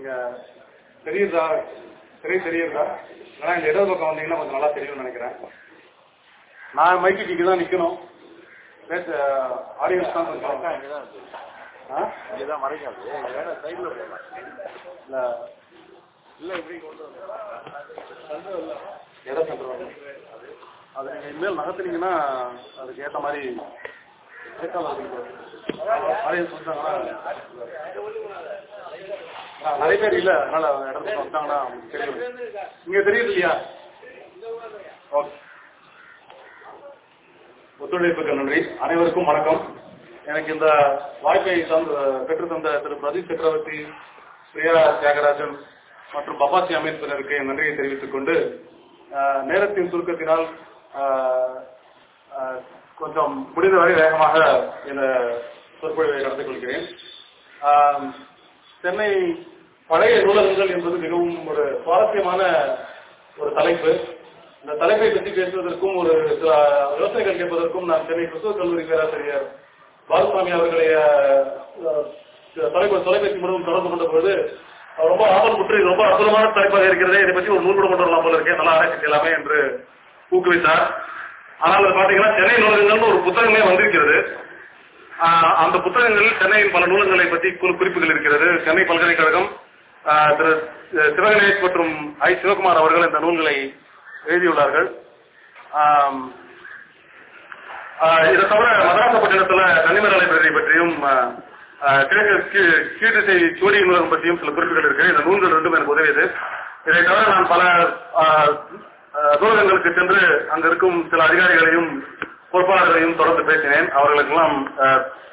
இங்க தெரியுதா? திரை தெரியுதா? இல்லைன்னா இந்த இடது பக்கம் வந்தீங்கன்னா கொஞ்சம் நல்லா தெரியும்னு நினைக்கிறேன். நான் மைக்கு இங்கே தான் நிற்கணும் ஆடியன்ஸ் தான் கொஞ்சம் மறைக்காது. இல்ல. இல்ல இப்படி கொண்டு இடம் வரணும் அது நீங்கள் இனிமேல் நகர்த்துனீங்கன்னா அதுக்கு ஏற்ற மாதிரி ஆடியன்ஸ் வந்தாங்கன்னா நிறைய பேர் இல்ல அதனால இடத்துக்கு வந்தாங்கன்னா அவங்களுக்கு தெரியும். இங்கே தெரியுது இல்லையா ஓகே. ஒத்துழைப்புக்கு நன்றி. அனைவருக்கும் வணக்கம். எனக்கு இந்த வாய்ப்பை தந்து பெற்று தந்த திரு பிரதீப் சக்கரவர்த்தி பிரியா தியாகராஜன் மற்றும் பப்பாசி அமைப்பினருக்கு என் நன்றியை தெரிவித்துக் கொண்டு நேரத்தின் சுருக்கத்தினால் கொஞ்சம் முடிந்தவரை வேகமாக இந்த சொற்பொழிவை நடந்து கொள்கிறேன். சென்னை பழைய நூலகங்கள் என்பது மிகவும் ஒரு சுவாரஸ்யமான ஒரு தலைப்பு. இந்த தலைப்பை பற்றி பேசுவதற்கும் ஒரு சில யோசனைகள் கேட்பதற்கும் நான் சென்னை கிறிஸ்துவ கல்லூரி பேராசிரியர் பாலசுவாமி அவர்களுடைய அஹ், தொலைபேசி மூலம் தொடர்பு கொண்ட பொழுது ரொம்ப ஆபல் குற்றி ரொம்ப அற்புதமான தலைப்பாக இருக்கிறதே. இதை பற்றி ஒரு நூல் கூட கொண்டு வரலாம் போல இருக்கேன் நல்லா ஆராய்ச்சி செய்யலாமே என்று ஊக்குவித்தார். ஆனால் அது பாத்தீங்கன்னா சென்னை நூலகங்கள்னு ஒரு புத்தகமே வந்திருக்கிறது. அந்த புத்தகங்களில் சென்னையின் பல நூலகங்களை பற்றி குறிப்புகள் இருக்கிறது. சென்னை பல்கலைக்கழகம் திரு சிவகணேஷ் மற்றும் ஐ. சிவகுமார் அவர்கள் இந்த நூல்களை எழுதியுள்ளார்கள். இதை தவிர மதராசப்பட்டினத்துல தனிமர லைப்ரரி பற்றியும் கிழக்கு கீழ்திசை சூடி நூலகம் பற்றியும் சில குறிப்புகள் இருக்கு. இந்த நூல்கள் ரெண்டும் எனக்கு உதவியது. இதை தவிர நான் பல நூலகங்களுக்கு சென்று அங்க இருக்கும் சில அதிகாரிகளையும் பொறுப்பாளர்களையும் தொடர்ந்து பேசினேன். அவர்களுக்கெல்லாம்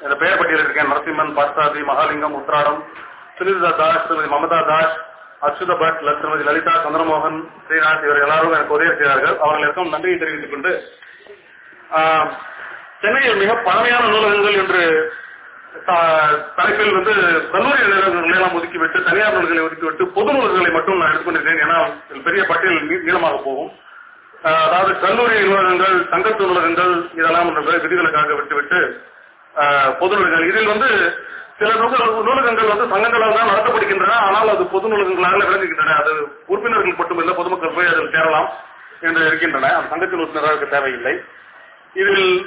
இந்த பெயர் பட்டியலில் இருக்கேன் நரசிம்மன் பாஸ்தாதி மகாலிங்கம் உத்ராடம் சுனிதா தாஸ் திருமதி மமதா தாஸ் அச்சுத பட் திருமதி லலிதா சந்திரமோகன் ஸ்ரீநாத் இவர் எல்லாரும் எனக்கு உதவி செய்தார்கள் அவர்களுக்கும் நன்றியை தெரிவித்துக் கொண்டு சென்னையில் மிக பழமையான நூலகங்கள் என்று தலைப்பில் வந்து கல்லூரி நூலகங்களை எல்லாம் ஒதுக்கிவிட்டு தனியார் நூல்களை ஒதுக்கிவிட்டு பொது நூல்களை மட்டும் நான் எடுத்துக்கொண்டிருக்கேன் ஏன்னா பெரிய பட்டியல் நீளமாக போகும். ஆஹ், அதாவது கல்லூரி நூலகங்கள் சங்கத்து நூலகங்கள் இதெல்லாம் ஒன்று விதிகளுக்காக விட்டுவிட்டு பொது நூலகங்கள் இதில் வந்து சில நூல்கள் நூலகங்கள் வந்து சங்கங்களால் தான் நடத்தப்படுகின்றன. ஆனால் அது பொது நூலகங்களாக விளங்குகின்றன. அது உறுப்பினர்கள் மட்டுமில்லை பொதுமக்கள் போய் அதில் சேரலாம் என்று இருக்கின்றன. அந்த சங்கத்தின் உறுப்பினராக தேவையில்லை. இதில்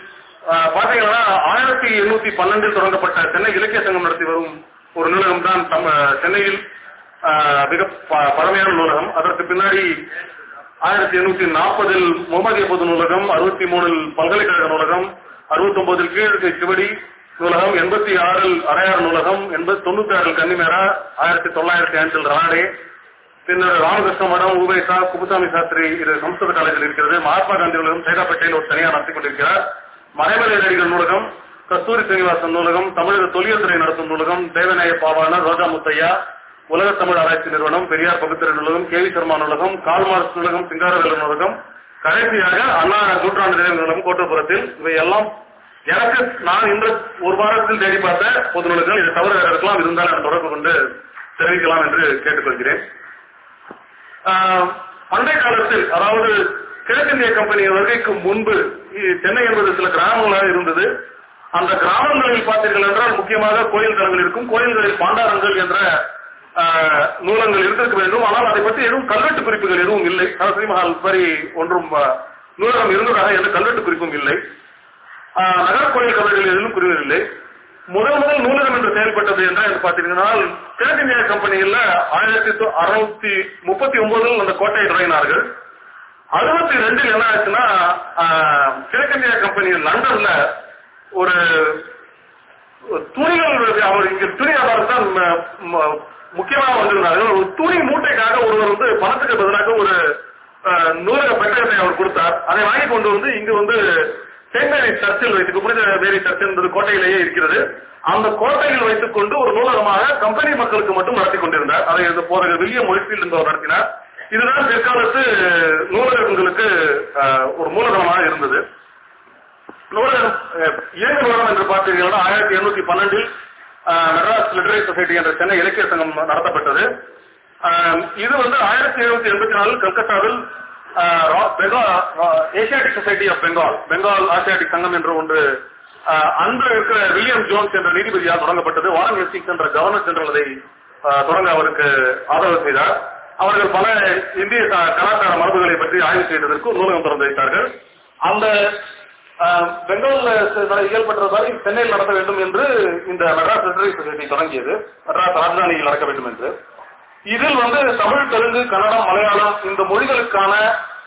பாத்தீங்கன்னா ஆயிரத்தி எண்ணூத்தி பன்னெண்டில் தொடங்கப்பட்ட சென்னை இலக்கிய சங்கம் நடத்தி வரும் ஒரு நூலகம் தான் தம் சென்னையில் மிக ப- பழமையான நூலகம். அதற்கு பின்னாடி ஆயிரத்தி எண்ணூத்தி நாற்பதில் முகமதிய பொது நூலகம் அறுபத்தி மூணில் பல்கலைக்கழக நூலகம் அறுபத்தி ஒன்பதில் கீழ் சிவடி நூலகம் எண்பத்தி ஆறில் அடையார் நூலகம் எண்பத்தி தொண்ணூத்தி ஆறில் கன்னிமேரா ஆயிரத்தி தொள்ளாயிரத்தி ஐந்தில் ராணே பின்னர் ராமகிருஷ்ண மடம் உபேசா குப்புசாமி சாஸ்திரி இது சம்ஸ்கிருத காலேஜில் இருக்கிறது. மகாத்மா காந்தி நூலகம் சேகாப்பேட்டையில் ஒரு தனியார் நடத்தி கொண்டிருக்கிறார். மறைமலை நடிகர் நூலகம் கஸ்தூரி சீனிவாசன் நூலகம் தமிழக தொழில் துறை நடத்தும் நூலகம் தேவநாய பாவாணர் ரோஜா முத்தையா உலக தமிழ் ஆராய்ச்சி நிறுவனம் பெரியார் பகுத்தறிவு நூலகம் கே வி சர்மா நூலகம் கால்மார்ஸ் நூலகம் சிங்காரவேலர் நூலகம் கடைசியாக அண்ணா நூற்றாண்டு நினைவு நூலகம் கோட்டப்புறத்தில் இவை எல்லாம் எனக்கு நான் இந்த ஒரு வாரத்தில் தேடி பார்த்த பொது நூல்கள் இதை தவிர வேற இருக்கலாம் இருந்தால் நான் தொடர்பு கொண்டு தெரிவிக்கலாம் என்று கேட்டுக்கொள்கிறேன். ஆஹ், பண்டைய காலத்தில் அதாவது கிழக்கிந்திய கம்பெனி வருகைக்கு முன்பு சென்னை என்பது சில கிராமங்களாக இருந்தது. அந்த கிராமங்களில் பார்த்தீர்கள் என்றால் முக்கியமாக கோயில் தலங்கள் இருக்கும். கோயில்களில் பாண்டாரங்கள் என்ற ஆஹ், நூலங்கள் இருந்திருக்க வேண்டும். ஆனால் அதை பற்றி எதுவும் கல்வெட்டு குறிப்புகள் எதுவும் இல்லை. சரஸ்வதி மஹால் வரி ஒன்றும் நூலகம் இருந்ததாக எந்த கல்வெட்டு குறிப்பும் இல்லை. ஆஹ், நகர கோயில் கல்லூரிகள் எதிலும் குறிப்பிடவில்லை முதல் முதல் நூலகம் என்று செயல்பட்டது என்றால் என்று பார்த்தீங்கன்னா கிழக்கிந்திய கம்பெனிகள்ல ஆயிரத்தி அறுநூத்தி முப்பத்தி ஒன்பதில் அந்த கோட்டையை தொடங்கினார்கள். அறுபத்தி ரெண்டில் என்ன ஆச்சுன்னா ஆஹ், கிழக்கிந்திய கம்பெனி லண்டன்ல ஒரு துணிகள் அவர் இங்க துணி வியாபாரம் தான் முக்கியமாக வந்திருந்தார்கள். ஒரு துணி மூட்டைக்காக ஒருவர் வந்து பணத்துக்கு பதிலாக ஒரு அஹ், நூலக பெட்டகத்தை அவர் கொடுத்தார். அதை வாங்கி கொண்டு வந்து இங்கு வந்து சென்ட் சர்ச்சில் வைத்து புனித மேரி சர்ச் என்பது கோட்டையிலேயே இருக்கிறது. அந்த கோட்டையில் வைத்துக் கொண்டு ஒரு நூலகமாக கம்பெனி மக்களுக்கு மட்டும் நடத்தி கொண்டிருந்தார். அதை இந்த போதகர் வில்லியம் மொழிஃபீல்டு என்பவர் நடத்தினார். இதுதான் பிற்காலத்து நூலகங்களுக்கு ஒரு மூலதனமாக இருந்தது. நூலகம் அஹ், இயங்கு நூலகம் என்று பார்த்தீங்கன்னா ஆயிரத்தி எண்ணூத்தி பன்னெண்டில் மெட்ராஸ் லிட்டரரி சொசைட்டி என்ற சென்னை இலக்கிய சங்கம் நடத்தப்பட்டது. இது வந்து ஆயிரத்தி எழுநூத்தி எண்பத்தி நாலில் கல்கத்தாவில் Asiatic Society of Bengal Bengal Asiatic சங்கம் என்று ஒன்று அன்று இருக்கிற வில்லியம் ஜோன்ஸ் என்ற நீதிபதியால் தொடங்கப்பட்டது. வாரன் ஹெஸ்டிங்ஸ் என்ற கவர்னர் ஜெனரல் அதை தொடங்க அவருக்கு ஆதரவு செய்தார். அவர்கள் பல இந்திய கலாச்சார மரபுகளை பற்றி ஆய்வு செய்ததற்கு நூலகம் திறந்து வைத்தார்கள். அந்த அஹ், பெங்கால்ல ச- மாதிரி சென்னையில் நடத்த வேண்டும் என்று இந்த மெட்ராஸ் லிட்டரரி சொசைட்டி தொடங்கியது. மெட்ராஸ் ராஜதானியில் நடக்க வேண்டும் என்று. இதில் வந்து தமிழ் தெலுங்கு கன்னடம் மலையாளம் இந்த மொழிகளுக்கான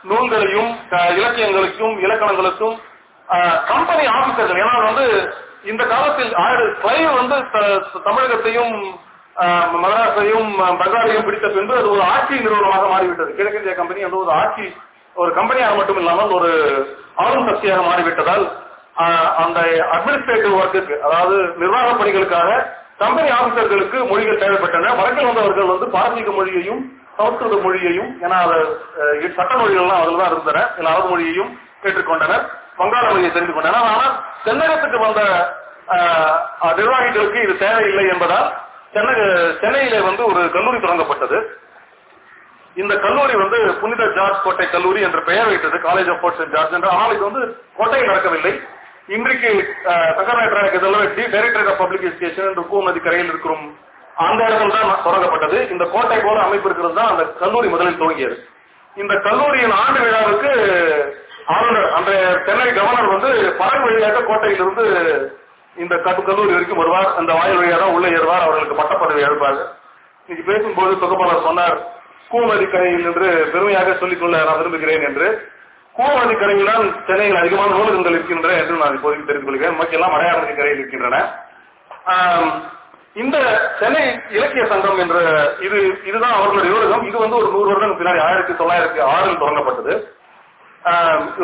நூல்களையும் இலக்கியங்களுக்கும் இலக்கணங்களுக்கும் கம்பெனி ஆபீசர்கள் ஏன்னா வந்து இந்த காலத்தில் ஆயிரம் கிளைவ் வந்து தமிழகத்தையும் ஆஹ், மதராஸையும் பிடித்த பின்பு அது ஒரு ஆட்சி நிறுவனமாக மாறிவிட்டது. கிழக்கிந்திய கம்பெனி வந்து ஒரு ஆட்சி ஒரு கம்பெனியாக மட்டும் இல்லாமல் ஒரு ஆளும் சக்தியாக மாறிவிட்டதால் ஆஹ், அந்த அட்மினிஸ்ட்ரேட்டிவ் ஒர்க்குக்கு அதாவது நிர்வாக பணிகளுக்காக கம்பெனி ஆபீசர்களுக்கு மொழிகள் தேவைப்பட்டன. வடக்கில் வந்தவர்கள் வந்து பாரசீக மொழியையும் சமஸ்கிருத மொழியையும் ஏன்னா அது சட்ட மொழிகள்லாம் அதில் தான் இருந்தன. இல்லை அரபு மொழியையும் ஏற்றுக்கொண்டனர் வங்காள மொழியை தெரிந்து கொண்டனர். ஆனால் தென்னகத்துக்கு வந்த நிர்வாகிகளுக்கு இது தேவையில்லை என்பதால் சென்னை சென்னையிலே வந்து ஒரு கல்லூரி தொடங்கப்பட்டது. இந்த கல்லூரி வந்து புனித ஜார்ஜ் கோட்டை கல்லூரி என்ற பெயர் வைத்தது. காலேஜ் ஆஃப் போர்ட் ஜார்ஜ் என்று. ஆனால் இது வந்து கோட்டையில் நடக்கவில்லை. இன்றைக்கு சங்கரநாயக்கராக டைரக்டரேட் ஆஃப் பப்ளிக் எஜுகேஷன் என்று கூமதி கரையில் இருக்கிறோம். அந்த இடத்துல தான் தொடங்கப்பட்டது. இந்த கோட்டை போல அமைப்பு இருக்கிறது தான் அந்த கல்லூரி முதலில் துவங்கியது. இந்த கல்லூரியின் ஆண்டு விழாவுக்கு ஆளுநர் அன்றைய சென்னை கவர்னர் வந்து படகு வழியாக கோட்டையிலிருந்து இந்த கட்டு- கல்லூரி வரைக்கும் வருவார். அந்த வாயில் வழியாக தான் உள்ளே ஏறுவார். அவர்களுக்கு பட்டப்பதவி எழுப்பார் இன்னைக்கு பேசும்போது தொகுப்பாளர் சொன்னார் கூமதி கரையில் என்று பெருமையாக சொல்லிக்கொள்ள நான் விரும்புகிறேன் என்று. கூமதி கரையில் சென்னையில் அதிகமான நூலகங்கள் இருக்கின்றன என்று நான் இப்போதைக்கு தெரிந்து கொள்கிறேன். மக்கெல்லாம் அடையாளத்தின் கரையில் இருக்கின்றன. இந்த சென்னை இலக்கிய சங்கம் என்ற இது இதுதான் அவர்களுடைய நூலகம். இது வந்து ஒரு நூறு வருடம் பின்னாடி ஆயிரத்தி தொள்ளாயிரத்தி ஆறில் தொடங்கப்பட்டது.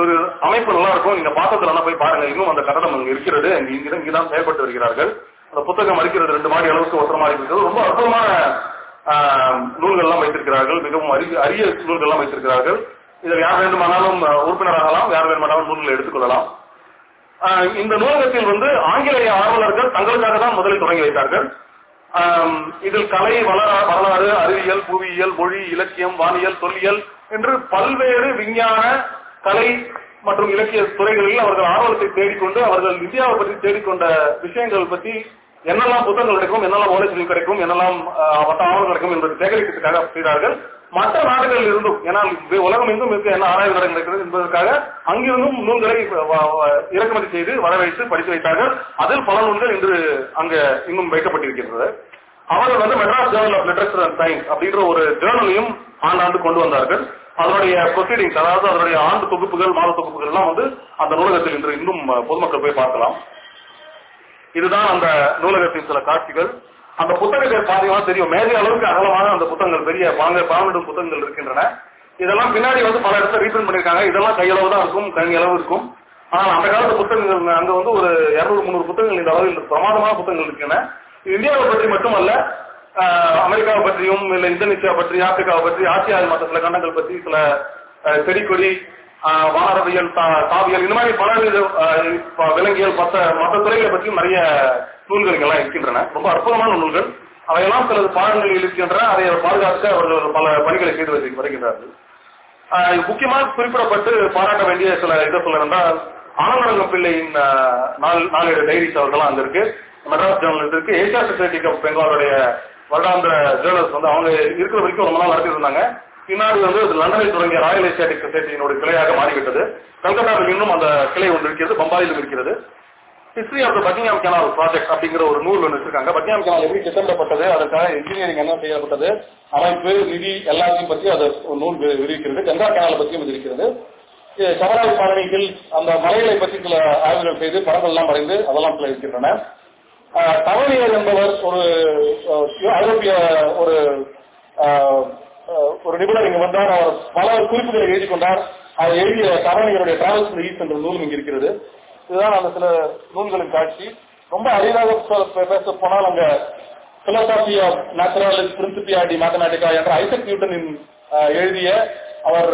ஒரு அமைப்பு நல்லா இருக்கும். நீங்க பார்த்ததுல போய் பாருங்க. இன்னும் அந்த கட்டடம் அங்க இருக்கிறது. இங்க இங்கதான் செயல்பட்டு வருகிறார்கள். அந்த புத்தகம் அளிக்கிறது ரெண்டு மாடி அளவுக்கு ஒற்ற மாடி இருக்கிறது. ரொம்ப அற்புதமான நூல்கள் எல்லாம் வைத்திருக்கிறார்கள். மிகவும் அரிய அரிய நூல்கள்லாம் வைத்திருக்கிறார்கள். இதில் யார் வேண்டுமானாலும் உறுப்பினராகலாம் யார் வேண்டுமானாலும் நூல்களை எடுத்துக்கொள்ளலாம். ஆஹ் இந்த நூலகத்தில் வந்து ஆங்கிலேய ஆர்வலர்கள் தங்களுக்காக தான் முதலில் தொடங்கி வைத்தார்கள். இதில் கலை வளர வரலாறு அறிவியல் புவியியல் மொழி இலக்கியம் வானியல் தொல்லியல் என்று பல்வேறு விஞ்ஞான கலை மற்றும் இலக்கிய துறைகளில் அவர்கள் ஆர்வத்தை தேடிக்கொண்டு அவர்கள் இந்தியாவை பற்றி தேடிக்கொண்ட விஷயங்கள் பற்றி என்னெல்லாம் புத்தகங்கள் கிடைக்கும் என்னெல்லாம் ஓலைச்சுவடி கிடைக்கும் என்னெல்லாம் வட்ட ஆவணம் கிடைக்கும் என்பதை சேகரிக்கிறதுக்காக செய்தார்கள். மற்ற நாடுகளில் இருந்தும் ஏன்னா உலகம் எங்கும் இருக்க என்ன ஆராய்வு நடக்கிறது என்பதற்காக அங்கிருந்தும் நூல்களை வ- இறக்குமதி செய்து வரவழைத்து படித்து வைத்தார்கள். அதில் பல நூல்கள் இன்று அங்க இன்னும் வைக்கப்பட்டிருக்கின்றது. அவர்கள் வந்து Madras Journal of Literature and Science அப்படின்ற ஒரு ஜேர்னலையும் ஆண்டாண்டு கொண்டு வந்தார்கள். அதனுடைய ப்ரொசீடிங்ஸ் அதாவது அதனுடைய ஆண்டு தொகுப்புகள் மாத தொகுப்புகள் எல்லாம் வந்து அந்த நூலகத்தில் இன்று இன்னும் பொதுமக்கள் போய் பார்க்கலாம். இதுதான் அந்த நூலகத்தின் சில காட்சிகள். அந்த புத்தகங்கள் பாத்தீங்கன்னா தெரியும். மேலே அளவுக்கு அகலமான அந்த புத்தகங்கள் பெரிய பாங்க பாவனிடும் புத்தகங்கள் இருக்கின்றன. இதெல்லாம் பின்னாடி வந்து பல இடத்துல ரீபிரிண்ட் பண்ணிருக்காங்க இதெல்லாம் கையளவு தான் இருக்கும் கை அளவு இருக்கும். ஆனால் அந்த காலத்து புத்தகங்கள் அங்க வந்து ஒரு இருநூறு முந்நூறு புத்தகங்கள் இந்த அளவில் பிரமாதமான புத்தகங்கள் இருக்கின்றன. இந்தியாவை பற்றி மட்டுமல்ல அமெரிக்காவை பற்றியும் இல்ல இந்தோனேஷியா பற்றி ஆப்பிரிக்காவை பற்றி ஆசியா மற்ற சில கண்டங்கள் பற்றி சில ஆஹ், செடி கொடி வானரவியல் தா- தாவியல் இந்த மாதிரி பல வித, விலங்கியல் மற்ற மற்ற துறைகளை பற்றியும் நிறைய நூல்கள் இங்கெல்லாம் இருக்கின்றன. ரொம்ப அற்புதமான நூல்கள். அவையெல்லாம் சிலது பாடங்களில் இருக்கின்றன அதை பாதுகாக்க அவர்கள் பல பணிகளை செய்து வச்சு வருகின்றார்கள். முக்கியமாக குறிப்பிடப்பட்டு பாராட்ட வேண்டிய சில இதை சொல்ல வேண்டால் ஆனந்தரங்கம் பிள்ளையின் நாள் நாளேடு டைரிஸ் அவர்கள்லாம் அங்க இருக்கு. மெட்ராஸ் ஜேர்னல் இருக்கு. ஏசியா சொசைட்டி ஆஃப் பெங்காலுடைய வருடாந்திர ஜேர்னல்ஸ் வந்து அவங்க இருக்கிற வரைக்கும் ரொம்ப நாள் நடத்திட்டு இருந்தாங்க. பின்னாடி வந்து லண்டனில் தொடங்கிய ராயல் ஏசியாட்டிக் சொசைட்டியினுடைய கிளையாக மாறிவிட்டது. கல்கத்தாவில் இன்னும் அந்த கிளை ஒன்று இருக்கிறது பம்பாயிலும் இருக்கிறது. History of the canal project அப்படிங்கிற ஒரு நூல் ஒன்று வச்சிருக்காங்க. பட்னியாம் கெனால் எப்படி திட்டமிடப்பட்டது அதற்காக இன்ஜினியரிங் என்ன செய்யப்பட்டது அமைப்பு நிதி எல்லாத்தையும் பற்றி அது நூல் விரிவிக்கிறது. கங்கா கெனாலை பற்றியும் இது இருக்கிறது. இது சபராய் அந்த மலைகளை பற்றி சில ஆய்வுகள் செய்து படங்கள் எல்லாம் வரைந்து அதெல்லாம் சில இருக்கின்றன. ஆஹ், என்பவர் ஒரு ஐரோப்பிய ஒரு ஒரு நிபுணர் இங்கு வந்தார். அவர் பல குறிப்புகளை எழுதி கொண்டார் அவர் எழுதிய டவலியருடைய டிராவல்ஸ் ஈஸ்ட் என்ற நூல் இங்கு இருக்கிறது. இதுதான் அந்த சில நூல்களின் காட்சி. ரொம்ப அரிதாக பேச போனால் அங்க philosophy of natural principia de mathematica என்ற ஐசக் நியூட்டனின் எழுதிய அவர்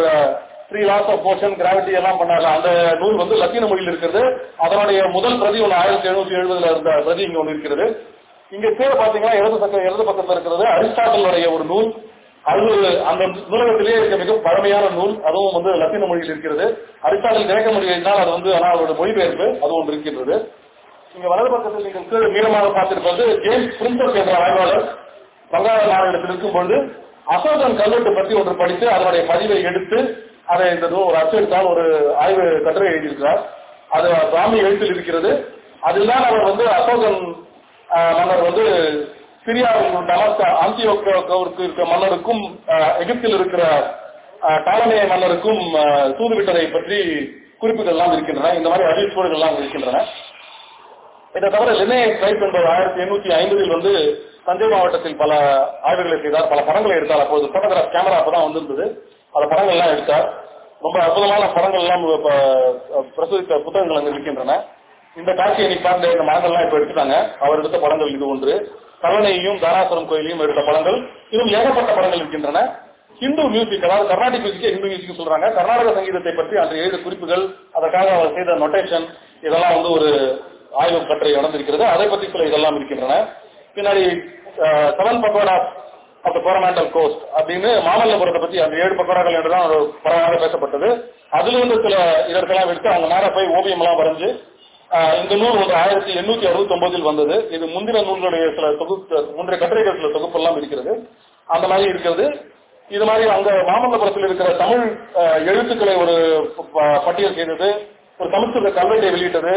three laws of motion gravity எல்லாம் பண்ணாங்க அந்த நூல் வந்து லத்தீன மொழியில் இருக்கிறது. அதனுடைய முதல் பிரதி ஒன்று ஆயிரத்தி எழுநூத்தி எழுபதுல இருந்த பிரதி இங்க ஒன்று இருக்கிறது. இங்க கீழே பாத்தீங்கன்னா இடது பக்கம் இடது பக்கத்துல இருக்கிறது அரிஸ்டாட்டலுடைய ஒரு நூல். அது அந்த நூலகத்திலேயே இருக்க மிக பழமையான நூல். அதுவும் வந்து லத்தீன மொழியில் இருக்கிறது. அரிஸ்டாட்டல் கிரேக்க மொழியினால் அது வந்து ஆனால் அவருடைய மொழிபெயர்ப்பு. அது ஒன்று இருக்கின்றது. இங்க வலது பக்கத்தில் நீங்கள் கீழே நீளமாக பார்த்திருப்பது ஜேம்ஸ் பிரின்சப் என்ற ஆய்வாளர் வங்காள மாநிலத்தில் இருக்கும்பொழுது அசோகன் கல்வெட்டு பற்றி ஒன்று படித்து அதனுடைய பதிவை எடுத்து அதை இந்த ஒரு அச்சடித்தால் ஒரு ஆய்வு கட்டுரை எழுதியிருக்கிறார். அது பிராமி எழுத்தில் இருக்கிறது. அதில்தான் அவர் வந்து அசோகன் மன்னர் வந்து சிரியாவில் டமாஸ்க ஆந்தியோக்கு இருக்க மன்னருக்கும் எகிப்தில் இருக்கிற ஆஹ், டாலமேய மன்னருக்கும் தூதுவிட்டதை பற்றி குறிப்புகள் எல்லாம் இருக்கின்றன. இந்த மாதிரி அறிவிப்புகள் எல்லாம் இருக்கின்றன. இதை தவிர லினே டைப் என்பவர் ஆயிரத்தி எண்ணூத்தி ஐம்பதில் வந்து தஞ்சை மாவட்டத்தில் பல ஆய்வுகளை செய்தார். பல படங்களை எடுத்தார். அப்போது போட்டோகிராஃப் கேமரா அப்பதான் வந்திருந்தது. பல படங்கள் எல்லாம் எடுத்தார். ரொம்ப அற்புதமான படங்கள் எல்லாம் பிரசுரித்த புத்தகங்கள் அங்கு இருக்கின்றன. இந்த காட்சியை நீ பார்த்த இந்த மரங்கள்லாம் இப்ப எடுத்துட்டாங்க. அவர் எடுத்த படங்கள் இது ஒன்று. கல்லணையையும் தாராசுரம் கோயிலையும் எடுத்த படங்கள். இன்னும் ஏகப்பட்ட படங்கள் இருக்கின்றன. ஹிந்து மியூசிக் அதாவது கர்நாடிக் மியூசிக்கே ஹிந்து மியூசிக் சொல்றாங்க. கர்நாடக சங்கீதத்தை பற்றி அன்று எழுத குறிப்புகள் அதற்காக அவர் செய்த நொட்டேஷன் இதெல்லாம் வந்து ஒரு ஆய்வு கட்டுரை நடந்திருக்கிறது. அதை பற்றி சில இதெல்லாம் இருக்கின்றன. பின்னாடி seven pagoda of the Coromandel coast அப்படின்னு மாமல்லபுரத்தை பத்தி அந்த ஏழு பக்கோடாக்கள் என்றுதான் ஒரு பரவாயில்ல பேசப்பட்டது. அதுல இருந்து சில இதற்கெல்லாம் எடுத்து அவங்க நேரம் போய் ஓவியம் எல்லாம் வரைஞ்சு இந்த நூல் வந்து ஆயிரத்தி எண்ணூத்தி அறுபத்தி ஒன்பதில் வந்தது. இது முந்தின நூல்களுடைய சில தொகுப்பு முந்தைய கட்டுரைகள் சில தொகுப்பு எல்லாம் இருக்கிறது. அந்த மாதிரி இருக்கிறது. இது மாதிரி அங்க மாமல்லபுரத்தில் இருக்கிற தமிழ் எழுத்துக்களை ஒரு பட்டியல் செய்தது. ஒரு சமஸ்கிருத கல்வெட்டை வெளியிட்டது.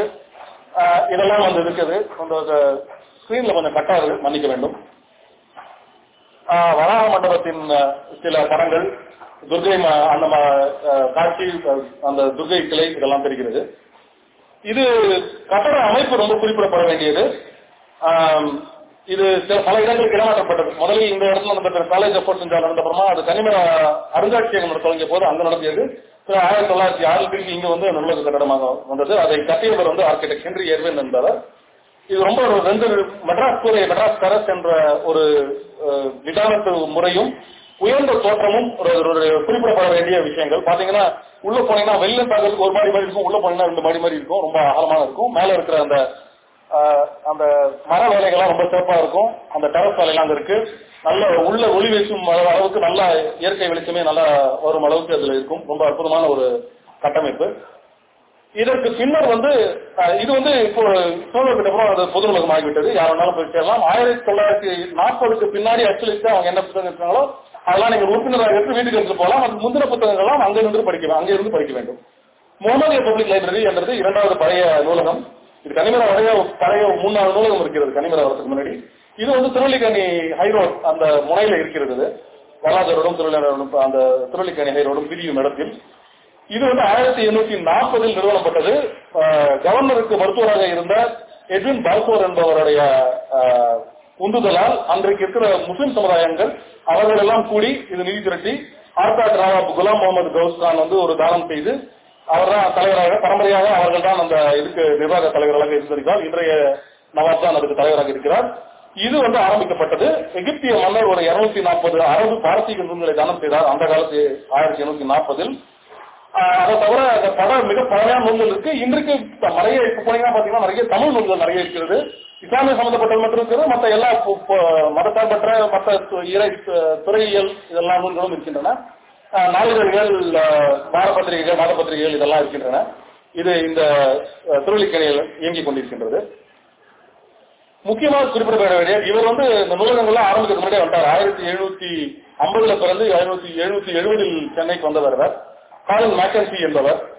இதெல்லாம் வந்து இருக்குது. கொஞ்சம் ஸ்கிரீன்ல கொஞ்சம் கட்டாது மன்னிக்க வேண்டும். வராக மண்டபத்தின் சில படங்கள். துர்கை அந்த காட்சி அந்த துர்கை கிளை இதெல்லாம் தெரிகிறது. இது கட்டட அமைப்பு ரொம்ப குறிப்பிடப்பட வேண்டியது. இது சில பல இடங்களுக்கு இடமாற்றப்பட்டது. முதலில் இந்த இடத்துல நடந்த காலேஜ் எஃபோர்ட் செஞ்சால் நடந்தப்புறமா அது கனிம அருங்காட்சியகம் தொடங்கிய போது அங்க நடந்தது. ஆயிரத்தி தொள்ளாயிரத்தி ஆறு பிரிவு இங்க வந்து நூலக கட்டடமாக வந்தது. அதை கட்டியவர் வந்து ஆர்கிடெக்ட் ஹென்றி எர்வின் என்பவர். இது ரொம்ப ஒரு ரெண்டு மெட்ராஸ் கூரை மெட்ராஸ் கரஸ் என்ற ஒரு விதானத்து முறையும் உயர்ந்த தோற்றமும் ஒரு ஒரு குறிப்பிடப்பட வேண்டிய விஷயங்கள். பாத்தீங்கன்னா உள்ள போனீங்கன்னா வெளில பார்க்கறதுக்கு ஒரு மாதிரி மாதிரி இருக்கும் உள்ள போனீங்கன்னா ரெண்டு மாடி மாதிரி இருக்கும் ரொம்ப அகலமாக இருக்கும். மேல இருக்கிற அந்த ஆஹ், அந்த மர வேலைகள்லாம் ரொம்ப சிறப்பா இருக்கும். அந்த டெரஸ் வேலையெல்லாம் அங்க இருக்கு. நல்ல உள்ள ஒளி வீசும் அளவுக்கு நல்ல இயற்கை வெளிச்சமே நல்லா வரும் அளவுக்கு அதுல இருக்கும். ரொம்ப அற்புதமான ஒரு கட்டமைப்பு. இதற்கு பின்னர் வந்து இது வந்து இப்போ சூழலுக்கு அப்புறம் அது பொது உலகம் ஆகிவிட்டது. யார் வேணாலும் போய் சேரலாம். ஆயிரத்தி தொள்ளாயிரத்தி நாற்பதுக்கு பின்னாடி அச்சடித்து அவங்க என்ன புத்தகம் இருக்காங்களோ அதெல்லாம் நீங்க உறுப்பினராக எடுத்து வீட்டுக்கு எடுத்து போகலாம். அது முந்தின புத்தகங்கள்லாம் அங்கே இருந்து படிக்க அங்கே இருந்து படிக்க வேண்டும். முகமதிய பப்ளிக் லைப்ரரி என்றது இரண்டாவது பழைய நூலகம். இது கனிமர வரைய பழைய மூணாவது நூலகம் இருக்கிறது கனிமர வரதுக்கு முன்னாடி. இது வந்து திருவள்ளிக்கணி ஹைரோட் அந்த முனையில இருக்கிறது இது. வரலாற்றோடும் அந்த திருவள்ளிக்கணி ஹைரோடும் பிரியும் இடத்தில். இது வந்து ஆயிரத்தி எண்ணூத்தி நாற்பதில் நிறுவனப்பட்டது. கவர்னருக்கு மருத்துவராக இருந்த எட்வின் பால்கோர் என்பவருடைய உந்துதலால் அன்றைக்கு இருக்கிற முஸ்லிம் சமுதாயங்கள் அவர்கள் எல்லாம் கூடி இது நிதி திரட்டி ஆர்காட் ராவா குலாம் முகமது கவுஸ்கான் வந்து ஒரு தானம் செய்து அவர் தான் தலைவராக பரம்பரையாக அவர்கள் தான் அந்த இதுக்கு நிர்வாக தலைவர்களாக இருந்திருக்கிறார். இன்றைய நவாப் தான் அதுக்கு தலைவராக இருக்கிறார். இது வந்து ஆரம்பிக்கப்பட்டது. எகிப்திய மன்னர் ஒரு இருநூத்தி நாற்பது அரபு பாரசீக நூல்களை தானம் செய்தார். அந்த காலத்து ஆயிரத்தி எண்ணூத்தி நாற்பதில். ஆஹ் அதை தவிர அந்த படம் மிக பழமையான நூல்கள் இருக்கு. இன்றைக்கு நிறைய இப்ப போனீங்கன்னா பாத்தீங்கன்னா நிறைய தமிழ் நூல்கள் நிறைய இருக்கிறது. இஸ்லாமிய சம்பந்தப்பட்டது மட்டும் இருக்கிறது மற்ற எல்லா பு- மதசார்பற்ற மற்ற இறை துறையியல் இதெல்லாம் நூல்களும் இருக்கின்றன. நாளிதழ்கள் வார பத்திரிகைகள் மாத பத்திரிகைகள் இதெல்லாம் இருக்கின்றன. இது இந்த திருவள்ளிக்கணியில் இயங்கிக் கொண்டிருக்கின்றது. முக்கியமாக குறிப்பிடப்பட வேண்டிய இவர் வந்து இந்த நூலகங்கள்லாம் ஆரம்பிக்கிறதுக்கு முன்னாடி வந்தார் ஆயிரத்தி எழுநூத்தி ஐம்பதுல பிறந்து ஐநூத்தி எழுநூத்தி எழுபதில் சென்னைக்கு வந்தவர் இவர் காலின் மேக்கன்சி என்பவர்.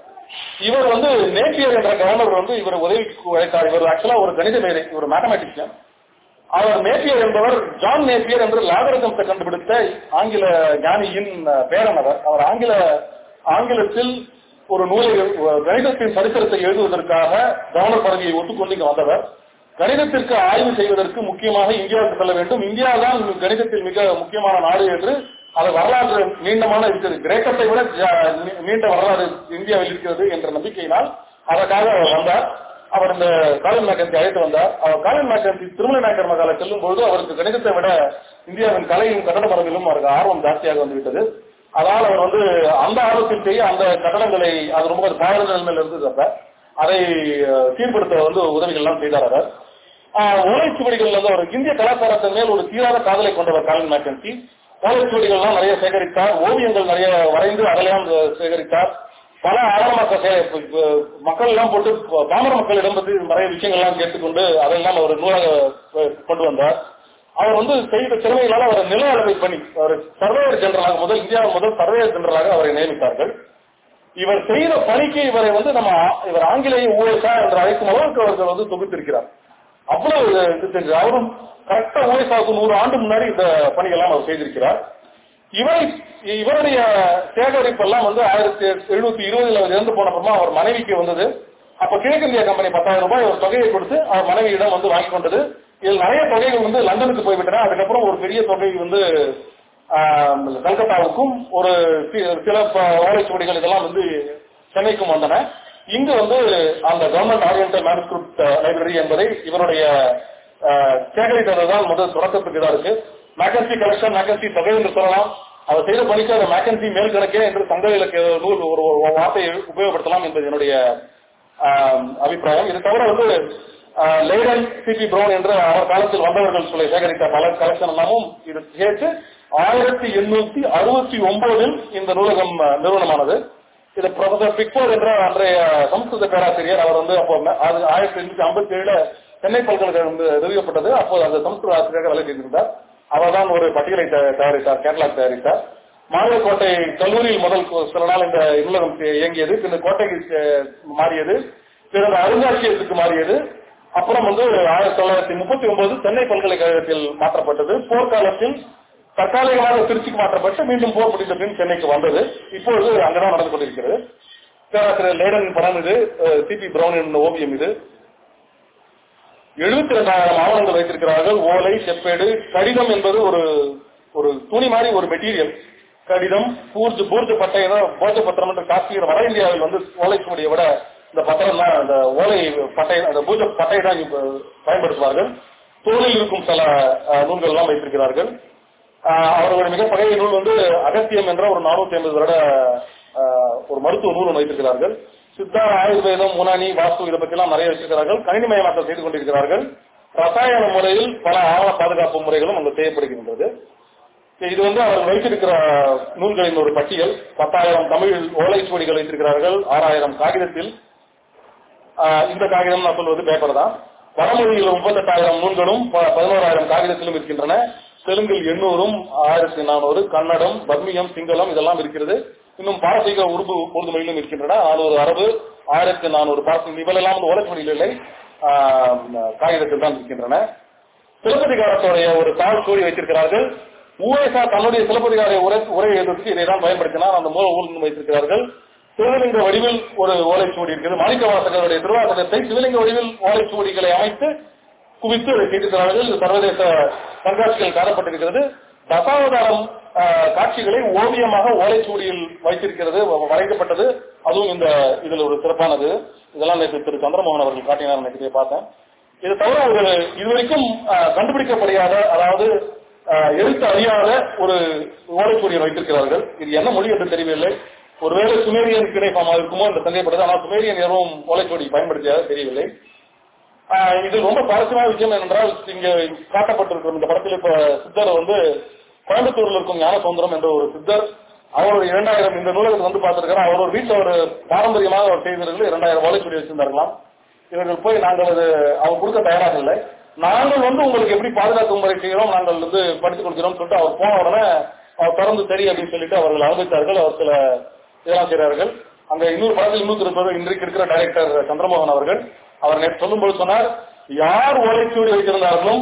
இவர் வந்து நேப்பியர் என்ற கவர்னர் வந்து இவர் உதவி உழைத்தார். இவர் ஆக்சுவலா ஒரு கணித மேதை ஒரு மேத்தமேட்டிக்ஷியன் அவர் நேப்பியர் என்பவர் ஜான் நேப்பியர் என்று லாகரிதம்ஸை கண்டுபிடித்த ஆங்கில ஞானியின் பேரனவர். அவர் ஆங்கில ஆங்கிலத்தில் ஒரு நூலை கணிதத்தின் சரித்திரத்தை எழுதுவதற்காக கவர்னர் பதவியை ஒத்துக்கொண்டு இங்கு வந்தவர். கணிதத்திற்கு ஆய்வு செய்வதற்கு முக்கியமாக இந்தியாவுக்கு செல்ல வேண்டும். இந்தியா தான் கணிதத்தில் மிக முக்கியமான நாடு என்று அது வரலாற்று நீண்டமான இருக்கிறது. கிரேக்கத்தை விட நீண்ட வரலாறு இந்தியாவில் இருக்கிறது என்ற நம்பிக்கையினால் அதற்காக அவர் வந்தார். அவர் இந்த காலன் மேக்கந்தி அழைத்து வந்தார். அவர் காலன் மேக்கந்தி திருமலை நாயக்கர் மகாலை செல்லும் பொழுது அவருக்கு கணிதத்தை விட இந்தியாவின் கலையும் கட்டட மரபிலும் அவருக்கு ஆர்வம் ஜாஸ்தியாக வந்துவிட்டது. அதனால் அவர் வந்து அந்த ஆர்வத்திற்கேயே அந்த கட்டடங்களை அது ரொம்ப பாழ் நிலைமையில் இருந்தது அப்ப. அதை சீர்படுத்த வந்து உதவிகள் எல்லாம் செய்தார் அவர். ஆஹ், ஓலைச்சுவடிகள் வந்து அவர் இந்திய கலாச்சாரத்தின் மேல் ஒரு தீராத காதலை கொண்டவர் காலன் மேக்கன்சி ஓலைச்சுவடிகள்லாம் நிறைய சேகரித்தார் ஓவியங்கள் நிறைய வரைந்து அதெல்லாம் சேகரித்தார். பல ஆரம்ப மக்கள் எல்லாம் போட்டு பாமர மக்களிடம் பற்றி நிறைய விஷயங்கள்லாம் கேட்டுக்கொண்டு அதெல்லாம் அவர் நூலாக கொண்டு வந்தார். அவர் வந்து செய்த திறமைகளால் அவர் நில அளவை பணி அவர் சர்வேயர் ஜெனரலாக முதல் இந்தியா முதல் சர்வேயர் ஜெனரலாக அவரை நியமித்தார்கள். இவர் செய்த பணிக்கு இவரை வந்து நம்ம இவர் ஆங்கிலேய ஊழசா என்று அழைக்கும் அளவுக்கு அவர்கள் வந்து தொகுத்திருக்கிறார். அவ்வளவு இது தெரிஞ்சு அவரும் கரெக்டா ஊழசாவுக்கு நூறு ஆண்டு முன்னாடி இந்த பணிகள்லாம் அவர் செய்திருக்கிறார். இவரை இவருடைய சேகரிப்பு எல்லாம் வந்து ஆயிரத்தி எழுநூத்தி இருபதுல அவர் இறந்து போன அவர் மனைவிக்கு வந்தது. அப்ப கிழக்கிந்தியா கம்பெனி பத்தாயிரம் ரூபாய் ஒரு தொகையை கொடுத்து அவர் மனைவியிடம் வந்து வாங்கி கொண்டது. இதில் நிறைய தொகைகள் வந்து லண்டனுக்கு போய்விட்டன. அதுக்கப்புறம் ஒரு பெரிய தொகை வந்து ஆஹ், கல்கத்தாவுக்கும் ஒரு சில ஓலைச்சுவடிகள் இதெல்லாம் வந்து சென்னைக்கும் வந்தன. இங்கு வந்து அந்த கவர்மெண்ட் ஆரியன்டல் மேனுஸ்கிரிப்ட் லைப்ரரி என்பதை இவருடைய சேகரித்தது சேகரித்ததுதான் முதல் தொடக்கத்துக்கு இதா இருக்கு. மேக்கன்சி கலெக்ஷன் மேக்கன்சி தொகை என்று சொல்லலாம். அவர் செய்த பணிக்கு அந்த மேக்கன்சி மேல் கணக்கே என்று சங்க இலக்கிய நூல் ஒரு வார்த்தையை உபயோகப்படுத்தலாம் என்பது என்னுடைய ஆஹ், அபிப்பிராயம். இது தவிர வந்து லேடன் சிபி ப்ரௌன் என்று அவர் காலத்தில் வந்தவர்கள் சொல்லி சேகரித்த பல கலெக்ஷன் எல்லாமும் இது சேர்த்து ஆயிரத்தி எண்ணூத்தி அறுபத்தி ஒன்பதில் இந்த நூலகம் நிறுவனமானது. இது ப்ரொஃபசர் பிக்போர் என்ற அன்றைய சமஸ்கிருத பேராசிரியர். அவர் வந்து அப்போ அது ஆயிரத்தி எண்ணூத்தி ஐம்பத்தி ஏழுல சென்னை பல்கலைக்கழகம் நிறுவப்பட்டது அப்போது அந்த சமஸ்கிருத ஆசிரியராக வேலை செய்திருந்தார். அவர் தான் ஒரு பட்டியலை தயாரித்தார் கேட்டலாக் தயாரித்தார். மாநிலக்கோட்டை கல்லூரியில் முதல் சில நாள் இந்த நூலகம் இயங்கியது. பின்னர் கோட்டைக்கு மாறியது. பிறகு அருங்காட்சியகத்துக்கு மாறியது. அப்புறம் வந்து ஆயிரத்தி தொள்ளாயிரத்தி முப்பத்தி ஒன்பது சென்னை பல்கலைக்கழகத்தில் மாற்றப்பட்டது. போர்க்காலத்தில் தற்காலிகமாக திருச்சிக்கு மாற்றப்பட்டு மீண்டும் போர் முடிந்த பின் சென்னைக்கு வந்தது. இப்பொழுது அங்கதான் நடந்து கொண்டிருக்கிறது. பேராசிரியர் லேடன் படம் இது. சிபி பிரவுனின் ஓவியம் இது. எழுபத்தி ரெண்டாயிரம் ஆவணங்கள் வைத்திருக்கிறார்கள். ஓலை செப்பேடு கடிதம் என்பது ஒரு ஒரு துணி மாதிரி ஒரு மெட்டீரியல் கடிதம் பூர்ஜு பூர்ஜு பட்டை போஜ பத்திரம் என்று காஷ்மீர் வட இந்தியாவில் வந்து ஓலைச்சுவடியை விட இந்த பத்திரம் தான் அந்த ஓலை பட்டை அந்த பூஜ பட்டை தான் பயன்படுத்துவார்கள். தோளில் இருக்கும் சில நூல்கள் எல்லாம் வைத்திருக்கிறார்கள். ஆஹ், அவர்களுடைய மிக பழைய நூல் வந்து அகத்தியம் என்ற ஒரு நானூத்தி ஐம்பது வருட ஆஹ், ஒரு மருத்துவ நூல் வைத்திருக்கிறார்கள். சித்தா ஆயுர்வேதம் முனானி வாஸ்து இதை பற்றி எல்லாம் நிறைய வச்சிருக்கிறார்கள். கணினிமயமாக்கம் செய்து கொண்டிருக்கிறார்கள். ரசாயன முறையில் பல ஆவண பாதுகாப்பு முறைகளும் அங்கு செய்யப்படுகின்றது இது வந்து அவர் வைத்திருக்கிற நூல்களின் ஒரு பட்டியல். பத்தாயிரம் தமிழ் ஓலைச்சுவடிகள் வைத்திருக்கிறார்கள். ஆறாயிரம் காகிதத்தில். இந்த காகிதம் நான் சொல்வது பேப்பர் தான். வடமொழியில் முப்பத்தெட்டாயிரம் நூல்களும் ப- பதினோராயிரம் காகிதத்திலும் இருக்கின்றன. தெலுங்கில் எண்ணூறும் ஆயிரத்தி நானூறு கன்னடம் பர்மியம் சிங்களம் இதெல்லாம் இருக்கிறது. இன்னும் பாரசீக உருபு உருது மொழியிலும் இருக்கின்றன. நானூறு அரபு ஆயிரத்தி நானூறு பாரசீக இவெல்லாம் வந்து ஓலைச்சுவடியில் இல்லை காகிதத்தில் தான் இருக்கின்றன. சிலப்பதிகாரத்துடைய ஒரு தாழ் கூறி வைத்திருக்கிறார்கள். ஊரேசா தன்னுடைய சிலப்பதிகார உரை உரை எழுதுறதுக்கு இதை தான் பயன்படுத்தினார். அந்த மூல ஊழல் வைத்திருக்கிறார்கள். சிவலிங்க வடிவில் ஒரு ஓலைச்சுவடி இருக்கிறது மாணிக்க வாசகருடைய திருவாசகத்தை சிவலிங்க வடிவில் ஓலைச்சுவடிகளை அமைத்து குவித்து அதை செய்திருக்கிறார்கள். சர்வதேச கண்காட்சிகள் காணப்பட்டிருக்கிறது. தசாவதாரம் காட்சிகளை ஓவியமாக ஓலைச்சூடியில் வைத்திருக்கிறது வரைக்கப்பட்டது அதுவும் இந்த இதுல ஒரு சிறப்பானது. இதெல்லாம் நேற்று திரு சந்திரமோகன் அவர்கள் காட்டினார் நேற்று பார்த்தேன். இது தவிர ஒரு இதுவரைக்கும் ஆஹ், அதாவது எழுத்து அறியாத ஒரு ஓலைச்சுவடியை வைத்திருக்கிறார்கள். இது என்ன மொழி என்று தெரியவில்லை. ஒருவேளை சுமேரியன் கிடைப்பாமா இருக்குமோ என்று சந்தேகப்படுது ஆனால் சுமேரியன் எதுவும் ஓலைச்சுவடி பயன்படுத்தியதாக தெரியவில்லை. இது ரொம்ப சுவாரஸ்யமான விஷயம் என்னென்றால் இங்க காட்டப்பட்டிருக்கிற இந்த படத்தில் இப்ப சித்தர் வந்து கோயம்புத்தூர்ல இருக்கும் ஞானசுந்தரம் என்ற ஒரு சித்தர் அவரோட இரண்டாயிரம் இந்த நூலகத்தை வந்து பார்த்திருக்காரு அவரோட ஒரு ஒரு பாரம்பரியமாக அவர் செய்திருக்கிறது. இரண்டாயிரம் ஓலைச்சுவடி வச்சிருந்தார்களாம். இவர்கள் போய் நாங்கள் அது அவர் கொடுக்க தயாராக இல்லை. நாங்கள் வந்து உங்களுக்கு எப்படி பாதுகாப்பு முறை செய்கிறோம் நாங்கள் வந்து படித்துக் கொடுக்கிறோம் சொல்லிட்டு அவர் போன உடனே அவர் தொடர்ந்து சரி அப்படின்னு சொல்லிட்டு அவர்கள் அனுபவித்தார்கள். அவர் சில இதெல்லாம் செய்கிறார்கள். அங்க இன்னொரு படத்தில் இன்னொரு இருப்பது இன்றைக்கு இருக்கிற டைரக்டர் சந்திரமோகன் அவர்கள். அவர் நேற்று சொல்லும்போது சொன்னார் யார் ஓலைச்சூடி வைத்திருந்தார்களும்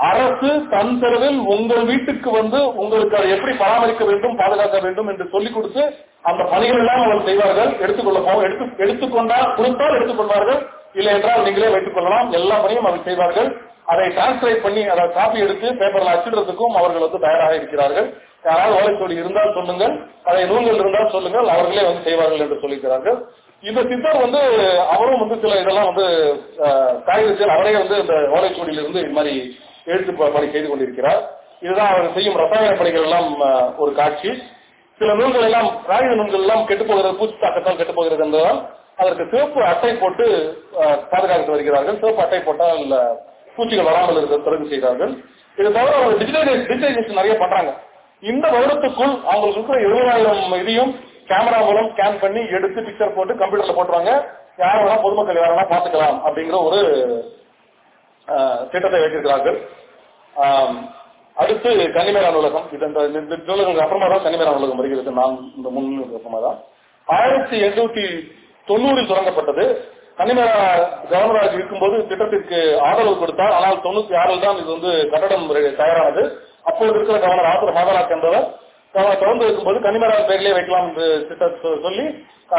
அரசு தன் செலவில் உங்கள் வீட்டுக்கு வந்து உங்களுக்கு அதை எப்படி பராமரிக்க வேண்டும் பாதுகாக்க வேண்டும் என்று சொல்லிக் கொடுத்து அந்த பணிகள் எல்லாம் அவர்கள் செய்வார்கள். எடுத்துக்கொள்ள போ- எடுத்து எடுத்துக்கொண்டால் கொடுத்தால் எடுத்துக்கொள்வார்கள். இல்லை என்றால் நீங்களே வைத்துக் கொள்ளலாம். எல்லா பணியும் அவர்கள் செய்வார்கள். அதை டிரான்ஸ்லேட் பண்ணி அதை காப்பி எடுத்து பேப்பர்ல அச்சிடுறதுக்கும் அவர்கள் வந்து தயாராக இருக்கிறார்கள். யாராவது ஓலைச்சுவடி இருந்தால் சொல்லுங்கள். அதை நூல்கள் இருந்தால் சொல்லுங்கள். அவர்களே வந்து செய்வார்கள் என்று சொல்லியிருக்கிறார்கள் இந்த சித்தர் வந்து அவரும் வந்து சில இதெல்லாம் வந்து காகிதத்தில் அவரே வந்து இந்த ஓலைச்சுவடியிலிருந்து இது மாதிரி எழுத்து பணி செய்து கொண்டிருக்கிறார். இதுதான் அவர் செய்யும் ரசாயன பணிகள் எல்லாம் ஒரு காட்சி. சில நூல்கள் எல்லாம் காகித நூல்கள் எல்லாம் கெட்டு போகிறது பூச்சி தாக்கத்தால் கெட்டு போகிறது என்பதால் அதற்கு சிவப்பு அட்டை போட்டு அஹ், பாதுகாத்து வருகிறார்கள். சிவப்பு அட்டை போட்டால் பூச்சிகள் வராமல் இருக்க தொடர்பு செய்கிறார்கள் இது தவிர அவர் டிஜிட்டலைஸ் டிஜிட்டலைசேஷன் நிறைய பண்றாங்க. இந்த வருடத்துக்குள் அவங்களுக்கு இருக்கிற எழுபதாயிரம் இதையும் கேமரா மூலம் ஸ்கேன் பண்ணி எடுத்து பிக்சர் போட்டு கம்ப்யூட்டர்ல போட்டுருவாங்க. யார் வேணா பொதுமக்கள் யார் வேணா பாத்துக்கலாம் அப்படிங்கிற ஒரு திட்டத்தை வைத்திருக்கிறார்கள். அடுத்து கனிமேரா நூலகம். இது இந்த நூலகங்களுக்கு அப்புறமா தான் கனிமேரா நூலகம் வருகிறது. நான் இந்த முன்னூறு அப்புறமா தான். ஆயிரத்தி எண்ணூத்தி தொண்ணூறில் தொடங்கப்பட்டது. கனிமேரா கவர்னராக இருக்கும்போது திட்டத்திற்கு ஆதரவு கொடுத்தார். ஆனால் தொண்ணூத்தி ஆறில் தான் இது வந்து கட்டடம் தயாரானது. அப்போது இருக்கிற கவர்னர் ஆத்தர் ஹாதராக் என்பவர் தொடர்ந்து இருக்கும்போது கன்னிமேரா பேரிலே வைக்கலாம் என்று சொல்லி